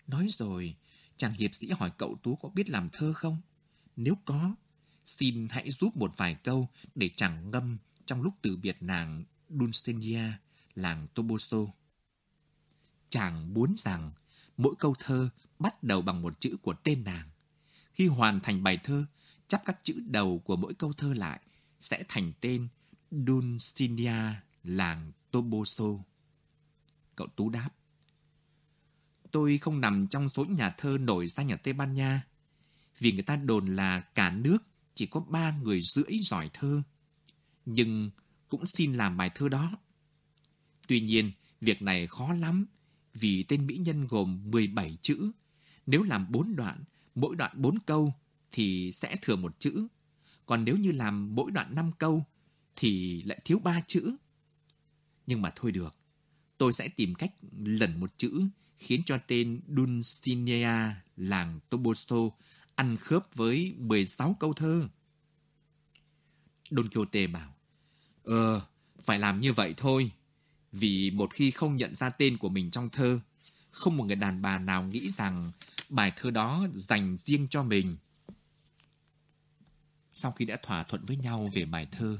Nói rồi, chàng hiệp sĩ hỏi cậu Tú có biết làm thơ không? Nếu có, xin hãy giúp một vài câu để chàng ngâm trong lúc từ biệt nàng Dulcinea, làng Toboso. Chàng muốn rằng mỗi câu thơ bắt đầu bằng một chữ của tên nàng. Khi hoàn thành bài thơ, chắp các chữ đầu của mỗi câu thơ lại sẽ thành tên Dulcinea, làng Toboso. Cậu Tú đáp. Tôi không nằm trong số nhà thơ nổi danh ở Tây Ban Nha, vì người ta đồn là cả nước chỉ có ba người rưỡi giỏi thơ. Nhưng cũng xin làm bài thơ đó. Tuy nhiên, việc này khó lắm, vì tên mỹ nhân gồm 17 chữ. Nếu làm bốn đoạn, mỗi đoạn bốn câu, thì sẽ thừa một chữ. Còn nếu như làm mỗi đoạn năm câu, thì lại thiếu ba chữ. Nhưng mà thôi được, tôi sẽ tìm cách lần một chữ khiến cho tên Dulcinea làng Toboso ăn khớp với 16 câu thơ. Don Quixote bảo, Ờ, phải làm như vậy thôi. Vì một khi không nhận ra tên của mình trong thơ, không một người đàn bà nào nghĩ rằng bài thơ đó dành riêng cho mình. Sau khi đã thỏa thuận với nhau về bài thơ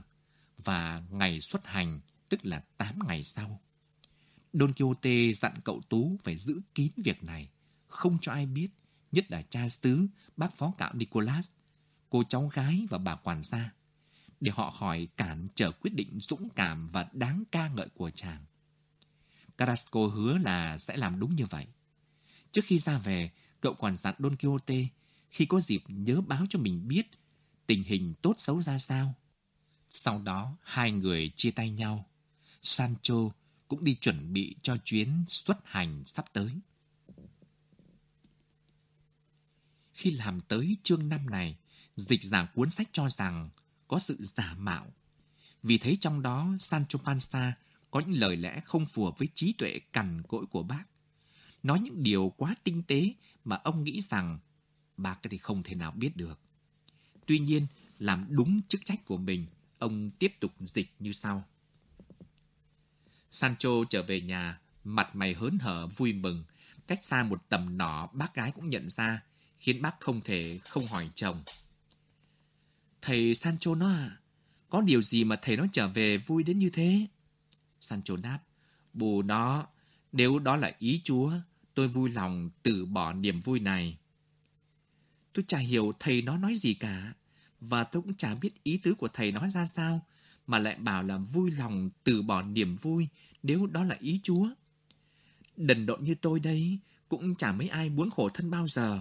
và ngày xuất hành, tức là 8 ngày sau, Don Quixote dặn cậu Tú phải giữ kín việc này, không cho ai biết, nhất là cha xứ, bác phó cạo Nicholas, cô cháu gái và bà quản gia, để họ hỏi cản trở quyết định dũng cảm và đáng ca ngợi của chàng. Carrasco hứa là sẽ làm đúng như vậy. Trước khi ra về, cậu còn dặn Don Quixote khi có dịp nhớ báo cho mình biết tình hình tốt xấu ra sao. Sau đó, hai người chia tay nhau. Sancho cũng đi chuẩn bị cho chuyến xuất hành sắp tới. Khi làm tới chương năm này, dịch giả cuốn sách cho rằng có sự giả mạo. Vì thấy trong đó Sancho Panza có những lời lẽ không phù hợp với trí tuệ cằn cỗi của bác. Nói những điều quá tinh tế mà ông nghĩ rằng bác thì không thể nào biết được. Tuy nhiên, làm đúng chức trách của mình, ông tiếp tục dịch như sau. Sancho trở về nhà, mặt mày hớn hở vui mừng. Cách xa một tầm nỏ bác gái cũng nhận ra, khiến bác không thể không hỏi chồng. Thầy Sancho nó à, có điều gì mà thầy nó trở về vui đến như thế? Sancho đáp, bù đó, nếu đó là ý Chúa, tôi vui lòng từ bỏ niềm vui này. Tôi chả hiểu thầy nó nói gì cả, và tôi cũng chả biết ý tứ của thầy nói ra sao, mà lại bảo là vui lòng từ bỏ niềm vui nếu đó là ý Chúa. Đần độn như tôi đây, cũng chả mấy ai muốn khổ thân bao giờ.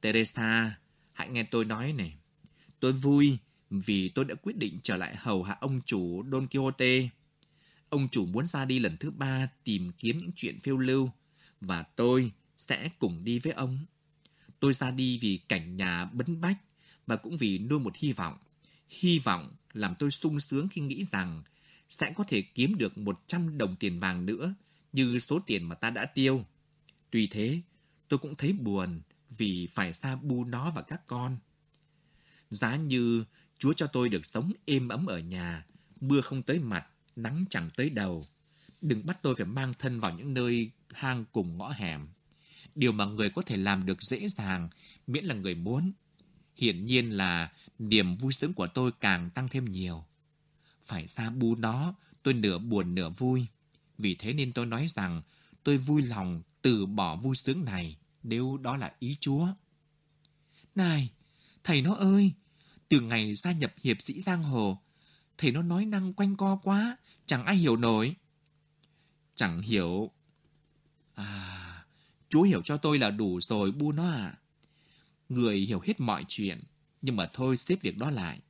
Teresa, hãy nghe tôi nói này. Tôi vui vì tôi đã quyết định trở lại hầu hạ ông chủ Don Quixote. Ông chủ muốn ra đi lần thứ ba tìm kiếm những chuyện phiêu lưu, và tôi sẽ cùng đi với ông. Tôi ra đi vì cảnh nhà bấn bách, và cũng vì nuôi một hy vọng. Hy vọng làm tôi sung sướng khi nghĩ rằng sẽ có thể kiếm được 100 đồng tiền vàng nữa như số tiền mà ta đã tiêu. Tuy thế, tôi cũng thấy buồn vì phải xa bu nó và các con. Giá như Chúa cho tôi được sống êm ấm ở nhà, mưa không tới mặt, nắng chẳng tới đầu. Đừng bắt tôi phải mang thân vào những nơi hang cùng ngõ hẻm. Điều mà người có thể làm được dễ dàng, miễn là người muốn. Hiển nhiên là niềm vui sướng của tôi càng tăng thêm nhiều. Phải xa bu nó, tôi nửa buồn nửa vui. Vì thế nên tôi nói rằng tôi vui lòng từ bỏ vui sướng này nếu đó là ý Chúa. Này, thầy nó ơi, từ ngày gia nhập hiệp sĩ Giang Hồ, thầy nó nói năng quanh co quá, chẳng ai hiểu nổi. Chẳng hiểu. À, Chúa hiểu cho tôi là đủ rồi bu nó à. Người hiểu hết mọi chuyện, nhưng mà thôi xếp việc đó lại.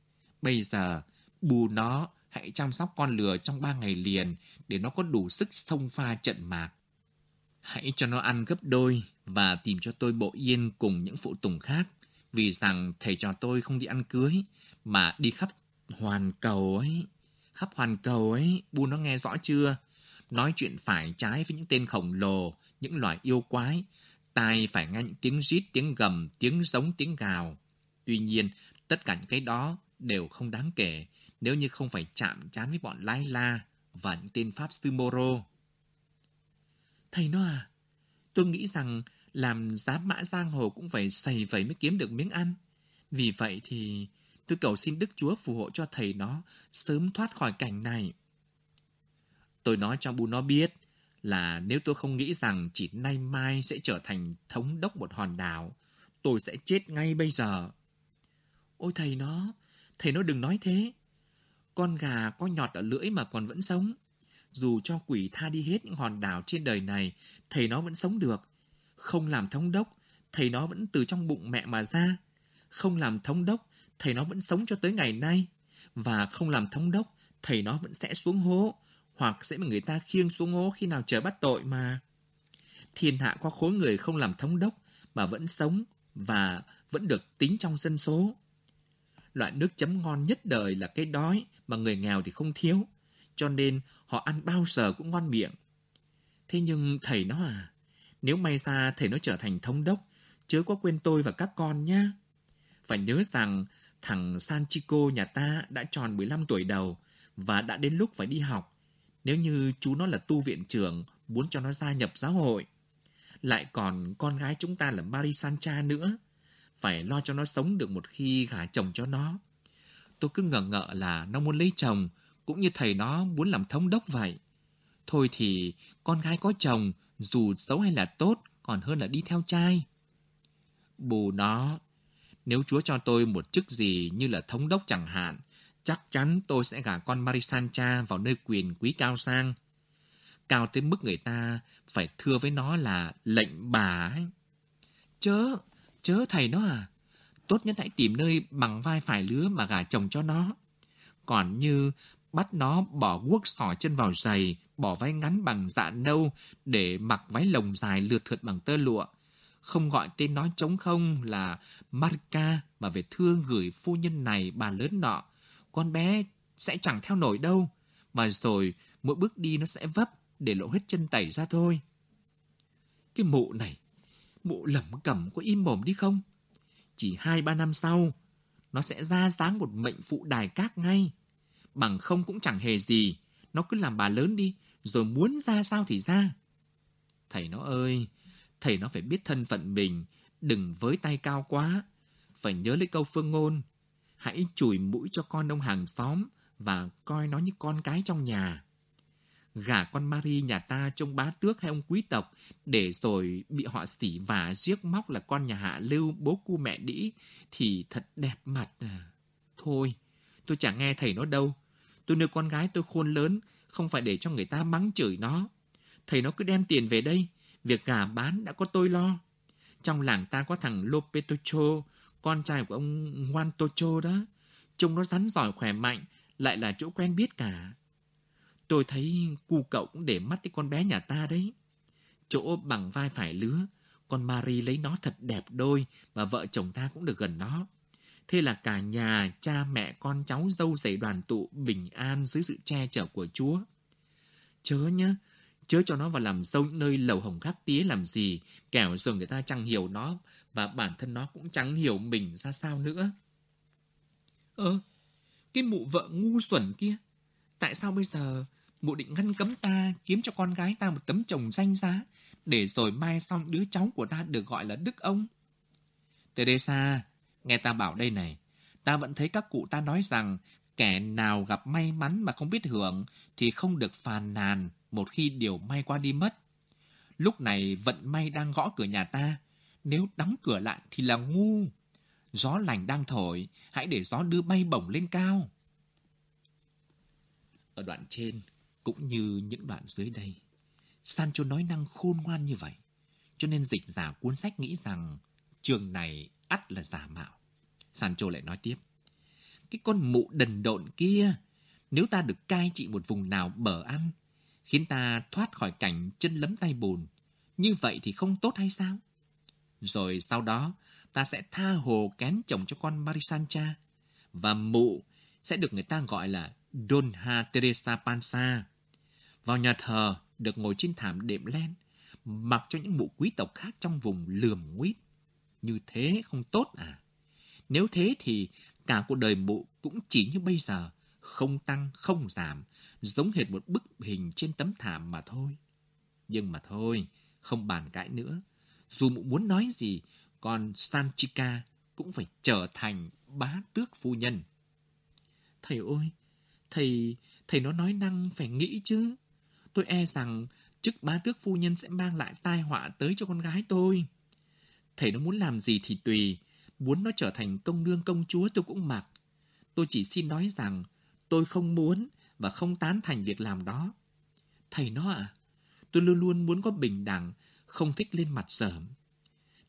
Bây giờ, bù nó hãy chăm sóc con lừa trong ba ngày liền để nó có đủ sức xông pha trận mạc. Hãy cho nó ăn gấp đôi và tìm cho tôi bộ yên cùng những phụ tùng khác vì rằng thầy trò tôi không đi ăn cưới mà đi khắp hoàn cầu ấy. Khắp hoàn cầu ấy, bu nó nghe rõ chưa? Nói chuyện phải trái với những tên khổng lồ, những loài yêu quái. Tai phải nghe những tiếng rít, tiếng gầm, tiếng giống, tiếng gào. Tuy nhiên, tất cả những cái đó đều không đáng kể nếu như không phải chạm chán với bọn Lai La và những tên Pháp sư Moro. Thầy nó à, tôi nghĩ rằng làm giám mã giang hồ cũng phải sầy vẩy mới kiếm được miếng ăn. Vì vậy thì tôi cầu xin Đức Chúa phù hộ cho thầy nó sớm thoát khỏi cảnh này. Tôi nói cho bu nó biết là nếu tôi không nghĩ rằng chỉ nay mai sẽ trở thành thống đốc một hòn đảo, tôi sẽ chết ngay bây giờ. Ôi thầy nó, thầy nó đừng nói thế. Con gà có nhọt ở lưỡi mà còn vẫn sống. Dù cho quỷ tha đi hết những hòn đảo trên đời này, thầy nó vẫn sống được. Không làm thống đốc, thầy nó vẫn từ trong bụng mẹ mà ra. Không làm thống đốc, thầy nó vẫn sống cho tới ngày nay. Và không làm thống đốc, thầy nó vẫn sẽ xuống hố, hoặc sẽ bị người ta khiêng xuống hố khi nào chờ bắt tội mà. Thiên hạ có khối người không làm thống đốc mà vẫn sống và vẫn được tính trong dân số. Loại nước chấm ngon nhất đời là cái đói mà người nghèo thì không thiếu. Cho nên họ ăn bao giờ cũng ngon miệng. Thế nhưng thầy nó à, nếu may ra thầy nó trở thành thống đốc, chớ có quên tôi và các con nhá. Phải nhớ rằng thằng Sanchico nhà ta đã tròn 15 tuổi đầu và đã đến lúc phải đi học. Nếu như chú nó là tu viện trưởng, muốn cho nó gia nhập giáo hội. Lại còn con gái chúng ta là Marie Sancha nữa. Phải lo cho nó sống được một khi gả chồng cho nó. Tôi cứ ngờ ngợ là nó muốn lấy chồng, cũng như thầy nó muốn làm thống đốc vậy. Thôi thì con gái có chồng, dù xấu hay là tốt, còn hơn là đi theo trai. Bù nó, nếu Chúa cho tôi một chức gì như là thống đốc chẳng hạn, chắc chắn tôi sẽ gả con Marisancha vào nơi quyền quý cao sang. Cao tới mức người ta phải thưa với nó là lệnh bà ấy. Chớ, chớ thầy nó à, tốt nhất hãy tìm nơi bằng vai phải lứa mà gả chồng cho nó. Còn như bắt nó bỏ guốc sỏ chân vào giày, bỏ váy ngắn bằng dạ nâu để mặc váy lồng dài lượt thượt bằng tơ lụa. Không gọi tên nó trống không là Marca mà về thương gửi phu nhân này bà lớn nọ. Con bé sẽ chẳng theo nổi đâu. Mà rồi mỗi bước đi nó sẽ vấp để lộ hết chân tẩy ra thôi. Cái mụ này, mụ lẩm cẩm có im mồm đi không? Chỉ hai ba năm sau, nó sẽ ra dáng một mệnh phụ đài các ngay. Bằng không cũng chẳng hề gì, nó cứ làm bà lớn đi, rồi muốn ra sao thì ra. Thầy nó ơi, thầy nó phải biết thân phận mình, đừng với tay cao quá. Phải nhớ lấy câu phương ngôn, hãy chùi mũi cho con ông hàng xóm và coi nó như con cái trong nhà. gả con Marie nhà ta trông bá tước hay ông quý tộc để rồi bị họ xỉ vả giết móc là con nhà hạ lưu bố cu mẹ đĩ thì thật đẹp mặt à. Thôi, tôi chẳng nghe thầy nó đâu. Tôi nuôi con gái tôi khôn lớn, không phải để cho người ta mắng chửi nó. Thầy nó cứ đem tiền về đây, việc gà bán đã có tôi lo. Trong làng ta có thằng Lopetocho, con trai của ông Juan Tocho đó. Trông nó rắn giỏi khỏe mạnh, lại là chỗ quen biết cả. Tôi thấy cu cậu cũng để mắt tới con bé nhà ta đấy. Chỗ bằng vai phải lứa, con Marie lấy nó thật đẹp đôi và vợ chồng ta cũng được gần nó. Thế là cả nhà, cha mẹ, con cháu, dâu dày đoàn tụ bình an dưới sự che chở của Chúa. Chớ nhá, chớ cho nó vào làm dâu nơi lầu hồng khắp tía làm gì, kẻo rồi người ta chẳng hiểu nó và bản thân nó cũng chẳng hiểu mình ra sao nữa. Ơ, cái mụ vợ ngu xuẩn kia, tại sao bây giờ mụ định ngăn cấm ta kiếm cho con gái ta một tấm chồng danh giá để rồi mai sau đứa cháu của ta được gọi là Đức ông? Teresa, nghe ta bảo đây này, ta vẫn thấy các cụ ta nói rằng kẻ nào gặp may mắn mà không biết hưởng thì không được phàn nàn một khi điều may qua đi mất. Lúc này vận may đang gõ cửa nhà ta, nếu đóng cửa lại thì là ngu. Gió lành đang thổi, hãy để gió đưa bay bổng lên cao. Ở đoạn trên, cũng như những đoạn dưới đây, Sancho nói năng khôn ngoan như vậy. Cho nên dịch giả cuốn sách nghĩ rằng trường này ắt là giả mạo. Sancho lại nói tiếp. Cái con mụ đần độn kia, nếu ta được cai trị một vùng nào bở ăn, khiến ta thoát khỏi cảnh chân lấm tay bùn, như vậy thì không tốt hay sao? Rồi sau đó, ta sẽ tha hồ kén chồng cho con Marisancha, và mụ sẽ được người ta gọi là Donha Teresa Pansa. Vào nhà thờ, được ngồi trên thảm đệm len, mặc cho những mụ quý tộc khác trong vùng lườm nguyết. Như thế không tốt à? Nếu thế thì cả cuộc đời mụ cũng chỉ như bây giờ, không tăng, không giảm, giống hệt một bức hình trên tấm thảm mà thôi. Nhưng mà thôi, không bàn cãi nữa. Dù mụ muốn nói gì, con Sanchika cũng phải trở thành bá tước phu nhân. Thầy ơi, thầy, thầy nó nói năng phải nghĩ chứ. Tôi e rằng chức bá tước phu nhân sẽ mang lại tai họa tới cho con gái tôi. Thầy nó muốn làm gì thì tùy, muốn nó trở thành công nương công chúa tôi cũng mặc. Tôi chỉ xin nói rằng tôi không muốn và không tán thành việc làm đó. Thầy nó à, tôi luôn luôn muốn có bình đẳng, không thích lên mặt sởm.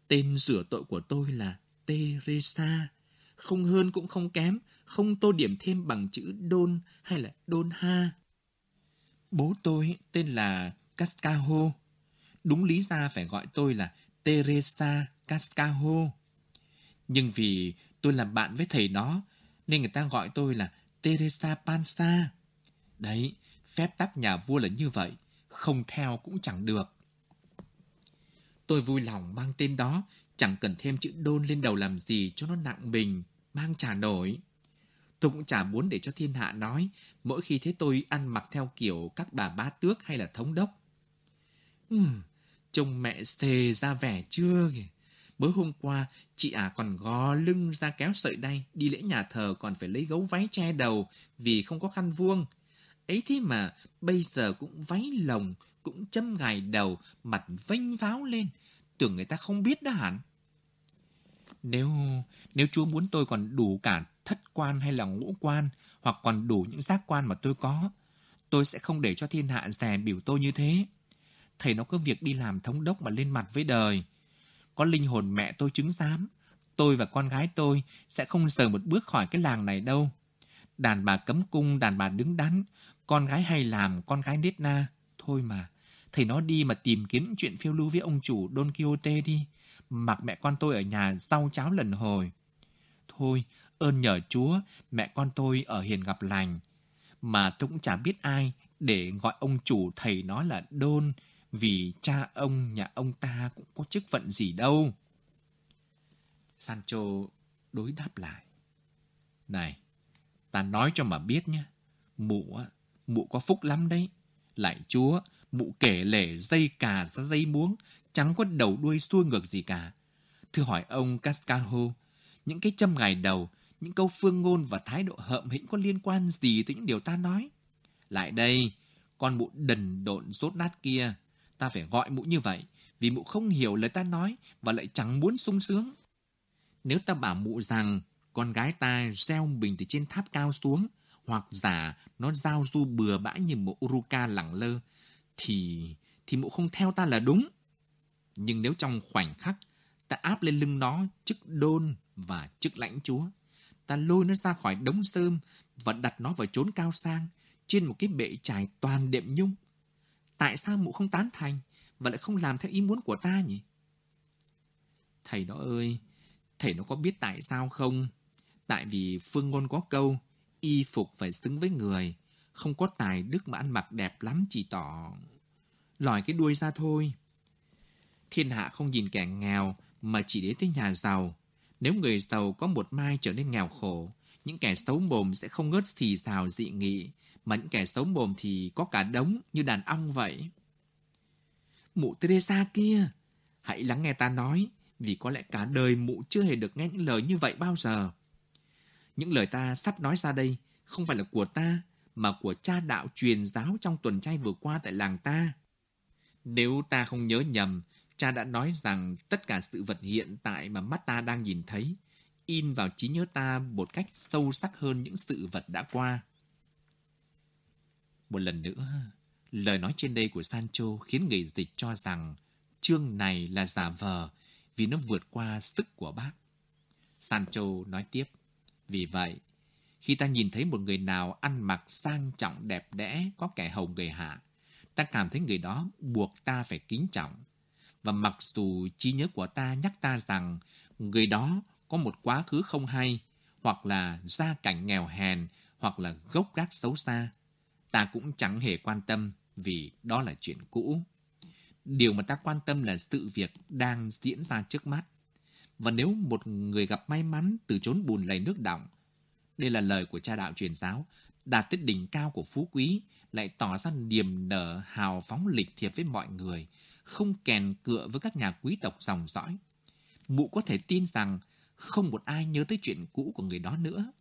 Tên rửa tội của tôi là Teresa, không hơn cũng không kém, không tô điểm thêm bằng chữ Đôn hay là Đôn Ha. Bố tôi tên là Cascajo. Đúng lý ra phải gọi tôi là Teresa Cascajo. Nhưng vì tôi làm bạn với thầy nó, nên người ta gọi tôi là Teresa Pansa. Đấy, phép tắc nhà vua là như vậy, không theo cũng chẳng được. Tôi vui lòng mang tên đó, chẳng cần thêm chữ đôn lên đầu làm gì cho nó nặng mình, mang trả nổi. Tôi cũng chả muốn để cho thiên hạ nói mỗi khi thấy tôi ăn mặc theo kiểu các bà bá tước hay là thống đốc. Ừm, trông mẹ xề ra vẻ chưa kìa. Mới hôm qua, chị ả à còn gò lưng ra kéo sợi đay, đi lễ nhà thờ còn phải lấy gấu váy che đầu vì không có khăn vuông. Ấy thế mà, bây giờ cũng váy lồng, cũng châm gài đầu, mặt vênh váo lên. Tưởng người ta không biết đó hẳn. Nếu nếu Chúa muốn tôi còn đủ cả thất quan hay là ngũ quan, hoặc còn đủ những giác quan mà tôi có, tôi sẽ không để cho thiên hạ rè biểu tôi như thế. Thầy nó có việc đi làm thống đốc mà lên mặt với đời. Có linh hồn mẹ tôi chứng giám, tôi và con gái tôi sẽ không rời một bước khỏi cái làng này đâu. Đàn bà cấm cung, đàn bà đứng đắn, con gái hay làm, con gái nết na. Thôi mà, thầy nó đi mà tìm kiếm chuyện phiêu lưu với ông chủ Don Quixote đi. Mặc mẹ con tôi ở nhà sau cháo lần hồi. Thôi, ơn nhờ Chúa, mẹ con tôi ở hiền gặp lành. Mà tôi cũng chả biết ai để gọi ông chủ thầy nó là don vì cha ông nhà ông ta cũng có chức phận gì đâu. Sancho đối đáp lại. Này, ta nói cho mà biết nhé, mụ á, mụ có phúc lắm đấy. Lại chúa, mụ kể lể dây cà ra dây muống, chẳng có đầu đuôi xuôi ngược gì cả. Thưa hỏi ông Cascaho, những cái châm ngày đầu, những câu phương ngôn và thái độ hợm hĩnh có liên quan gì tới những điều ta nói? Lại đây, Con mụ đần độn rốt nát kia, ta phải gọi mụ như vậy, vì mụ không hiểu lời ta nói và lại chẳng muốn sung sướng. Nếu ta bảo mụ rằng con gái ta gieo mình từ trên tháp cao xuống, hoặc giả nó giao du bừa bãi như một Uruka lẳng lơ, thì thì mụ không theo ta là đúng. Nhưng nếu trong khoảnh khắc ta áp lên lưng nó chức đôn và chức lãnh chúa, ta lôi nó ra khỏi đống sơm và đặt nó vào chốn cao sang trên một cái bệ trải toàn đệm nhung. Tại sao mụ không tán thành và lại không làm theo ý muốn của ta nhỉ? Thầy đó ơi, thầy nó có biết tại sao không? Tại vì phương ngôn có câu, y phục phải xứng với người, không có tài đức mà ăn mặc đẹp lắm chỉ tỏ... Lòi cái đuôi ra thôi. Thiên hạ không nhìn kẻ nghèo mà chỉ đến tới nhà giàu. Nếu người giàu có một mai trở nên nghèo khổ, những kẻ xấu mồm sẽ không ngớt xì xào dị nghị, mà những kẻ xấu mồm thì có cả đống như đàn ong vậy. Mụ Teresa kia, hãy lắng nghe ta nói, vì có lẽ cả đời mụ chưa hề được nghe những lời như vậy bao giờ. Những lời ta sắp nói ra đây không phải là của ta, mà của cha đạo truyền giáo trong tuần trai vừa qua tại làng ta. Nếu ta không nhớ nhầm, cha đã nói rằng tất cả sự vật hiện tại mà mắt ta đang nhìn thấy in vào trí nhớ ta một cách sâu sắc hơn những sự vật đã qua. Một lần nữa, lời nói trên đây của Sancho khiến người dịch cho rằng chương này là giả vờ vì nó vượt qua sức của bác. Sancho nói tiếp, vì vậy, khi ta nhìn thấy một người nào ăn mặc sang trọng đẹp đẽ, có kẻ hầu người hạ, ta cảm thấy người đó buộc ta phải kính trọng. Và mặc dù trí nhớ của ta nhắc ta rằng người đó có một quá khứ không hay, hoặc là gia cảnh nghèo hèn, hoặc là gốc gác xấu xa, ta cũng chẳng hề quan tâm vì đó là chuyện cũ. Điều mà ta quan tâm là sự việc đang diễn ra trước mắt. Và nếu một người gặp may mắn từ chốn bùn lầy nước đọng, đây là lời của cha đạo truyền giáo, đạt tới đỉnh cao của phú quý, lại tỏ ra niềm nở hào phóng lịch thiệp với mọi người, không kèn cựa với các nhà quý tộc dòng dõi. Mụ có thể tin rằng không một ai nhớ tới chuyện cũ của người đó nữa.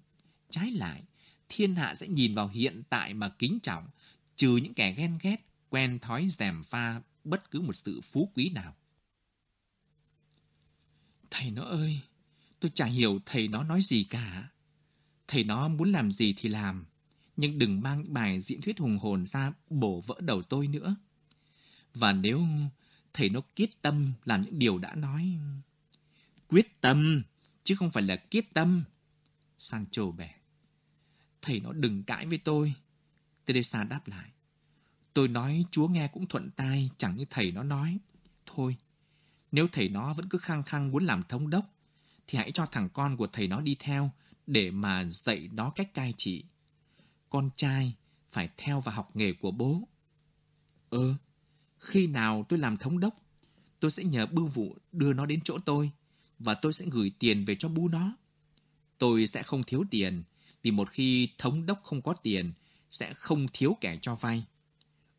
Trái lại, thiên hạ sẽ nhìn vào hiện tại mà kính trọng, trừ những kẻ ghen ghét, quen thói dèm pha bất cứ một sự phú quý nào. Thầy nó ơi, tôi chả hiểu thầy nó nói gì cả. Thầy nó muốn làm gì thì làm, nhưng đừng mang bài diễn thuyết hùng hồn ra bổ vỡ đầu tôi nữa. Và nếu thầy nó quyết tâm làm những điều đã nói... Quyết tâm, chứ không phải là kiết tâm. Sancho bẻ. Thầy nó đừng cãi với tôi. Teresa đáp lại. Tôi nói chúa nghe cũng thuận tai, chẳng như thầy nó nói. Thôi, nếu thầy nó vẫn cứ khăng khăng muốn làm thống đốc, thì hãy cho thằng con của thầy nó đi theo để mà dạy nó cách cai trị. Con trai phải theo và học nghề của bố. Ơ, khi nào tôi làm thống đốc, tôi sẽ nhờ bưu vụ đưa nó đến chỗ tôi và tôi sẽ gửi tiền về cho bố nó. Tôi sẽ không thiếu tiền vì một khi thống đốc không có tiền sẽ không thiếu kẻ cho vay.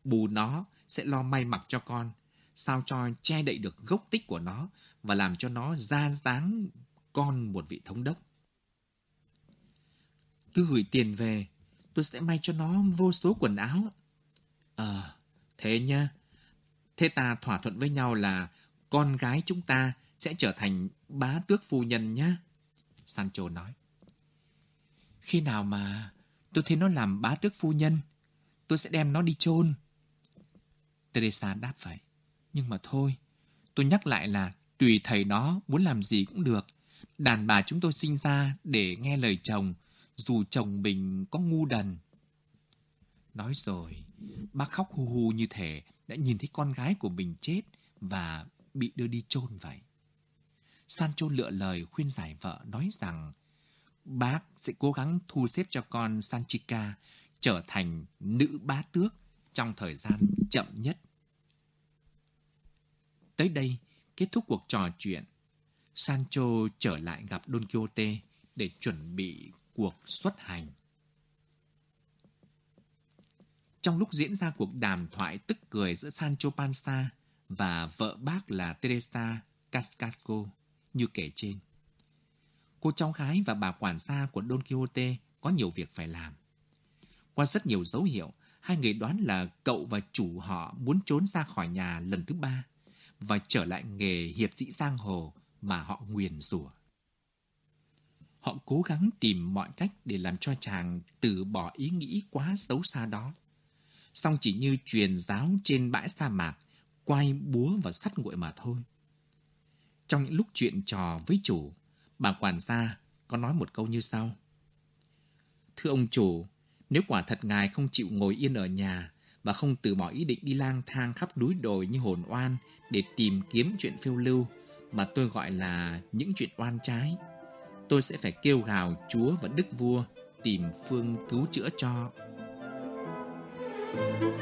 Bù nó sẽ lo may mặc cho con, sao cho che đậy được gốc tích của nó và làm cho nó ra dáng con một vị thống đốc. Cứ gửi tiền về, tôi sẽ may cho nó vô số quần áo. Ờ, à, thế nha. Thế ta thỏa thuận với nhau là con gái chúng ta sẽ trở thành bá tước phu nhân nhá. Sancho nói. Khi nào mà tôi thấy nó làm bá tước phu nhân, tôi sẽ đem nó đi chôn. Teresa đáp vậy. Nhưng mà thôi, tôi nhắc lại là tùy thầy nó muốn làm gì cũng được. Đàn bà chúng tôi sinh ra để nghe lời chồng, dù chồng mình có ngu đần. Nói rồi, bác khóc hu hu như thể đã nhìn thấy con gái của mình chết và bị đưa đi chôn vậy. Sancho lựa lời khuyên giải vợ nói rằng bác sẽ cố gắng thu xếp cho con Sanchica trở thành nữ bá tước trong thời gian chậm nhất. Tới đây, kết thúc cuộc trò chuyện. Sancho trở lại gặp Don Quixote để chuẩn bị cuộc xuất hành. Trong lúc diễn ra cuộc đàm thoại tức cười giữa Sancho Panza và vợ bác là Teresa Cascasco như kể trên. Cô cháu gái và bà quản gia của Don Quixote có nhiều việc phải làm. Qua rất nhiều dấu hiệu, hai người đoán là cậu và chủ họ muốn trốn ra khỏi nhà lần thứ ba và trở lại nghề hiệp sĩ giang hồ mà họ nguyền rủa. Họ cố gắng tìm mọi cách để làm cho chàng từ bỏ ý nghĩ quá xấu xa đó. Song chỉ như truyền giáo trên bãi sa mạc, quay búa và sắt nguội mà thôi. Trong những lúc chuyện trò với chủ, bà quản gia có nói một câu như sau. Thưa ông chủ, nếu quả thật ngài không chịu ngồi yên ở nhà và không từ bỏ ý định đi lang thang khắp núi đồi như hồn oan để tìm kiếm chuyện phiêu lưu mà tôi gọi là những chuyện oan trái, tôi sẽ phải kêu gào Chúa và Đức Vua tìm phương cứu chữa cho. Thank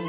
you.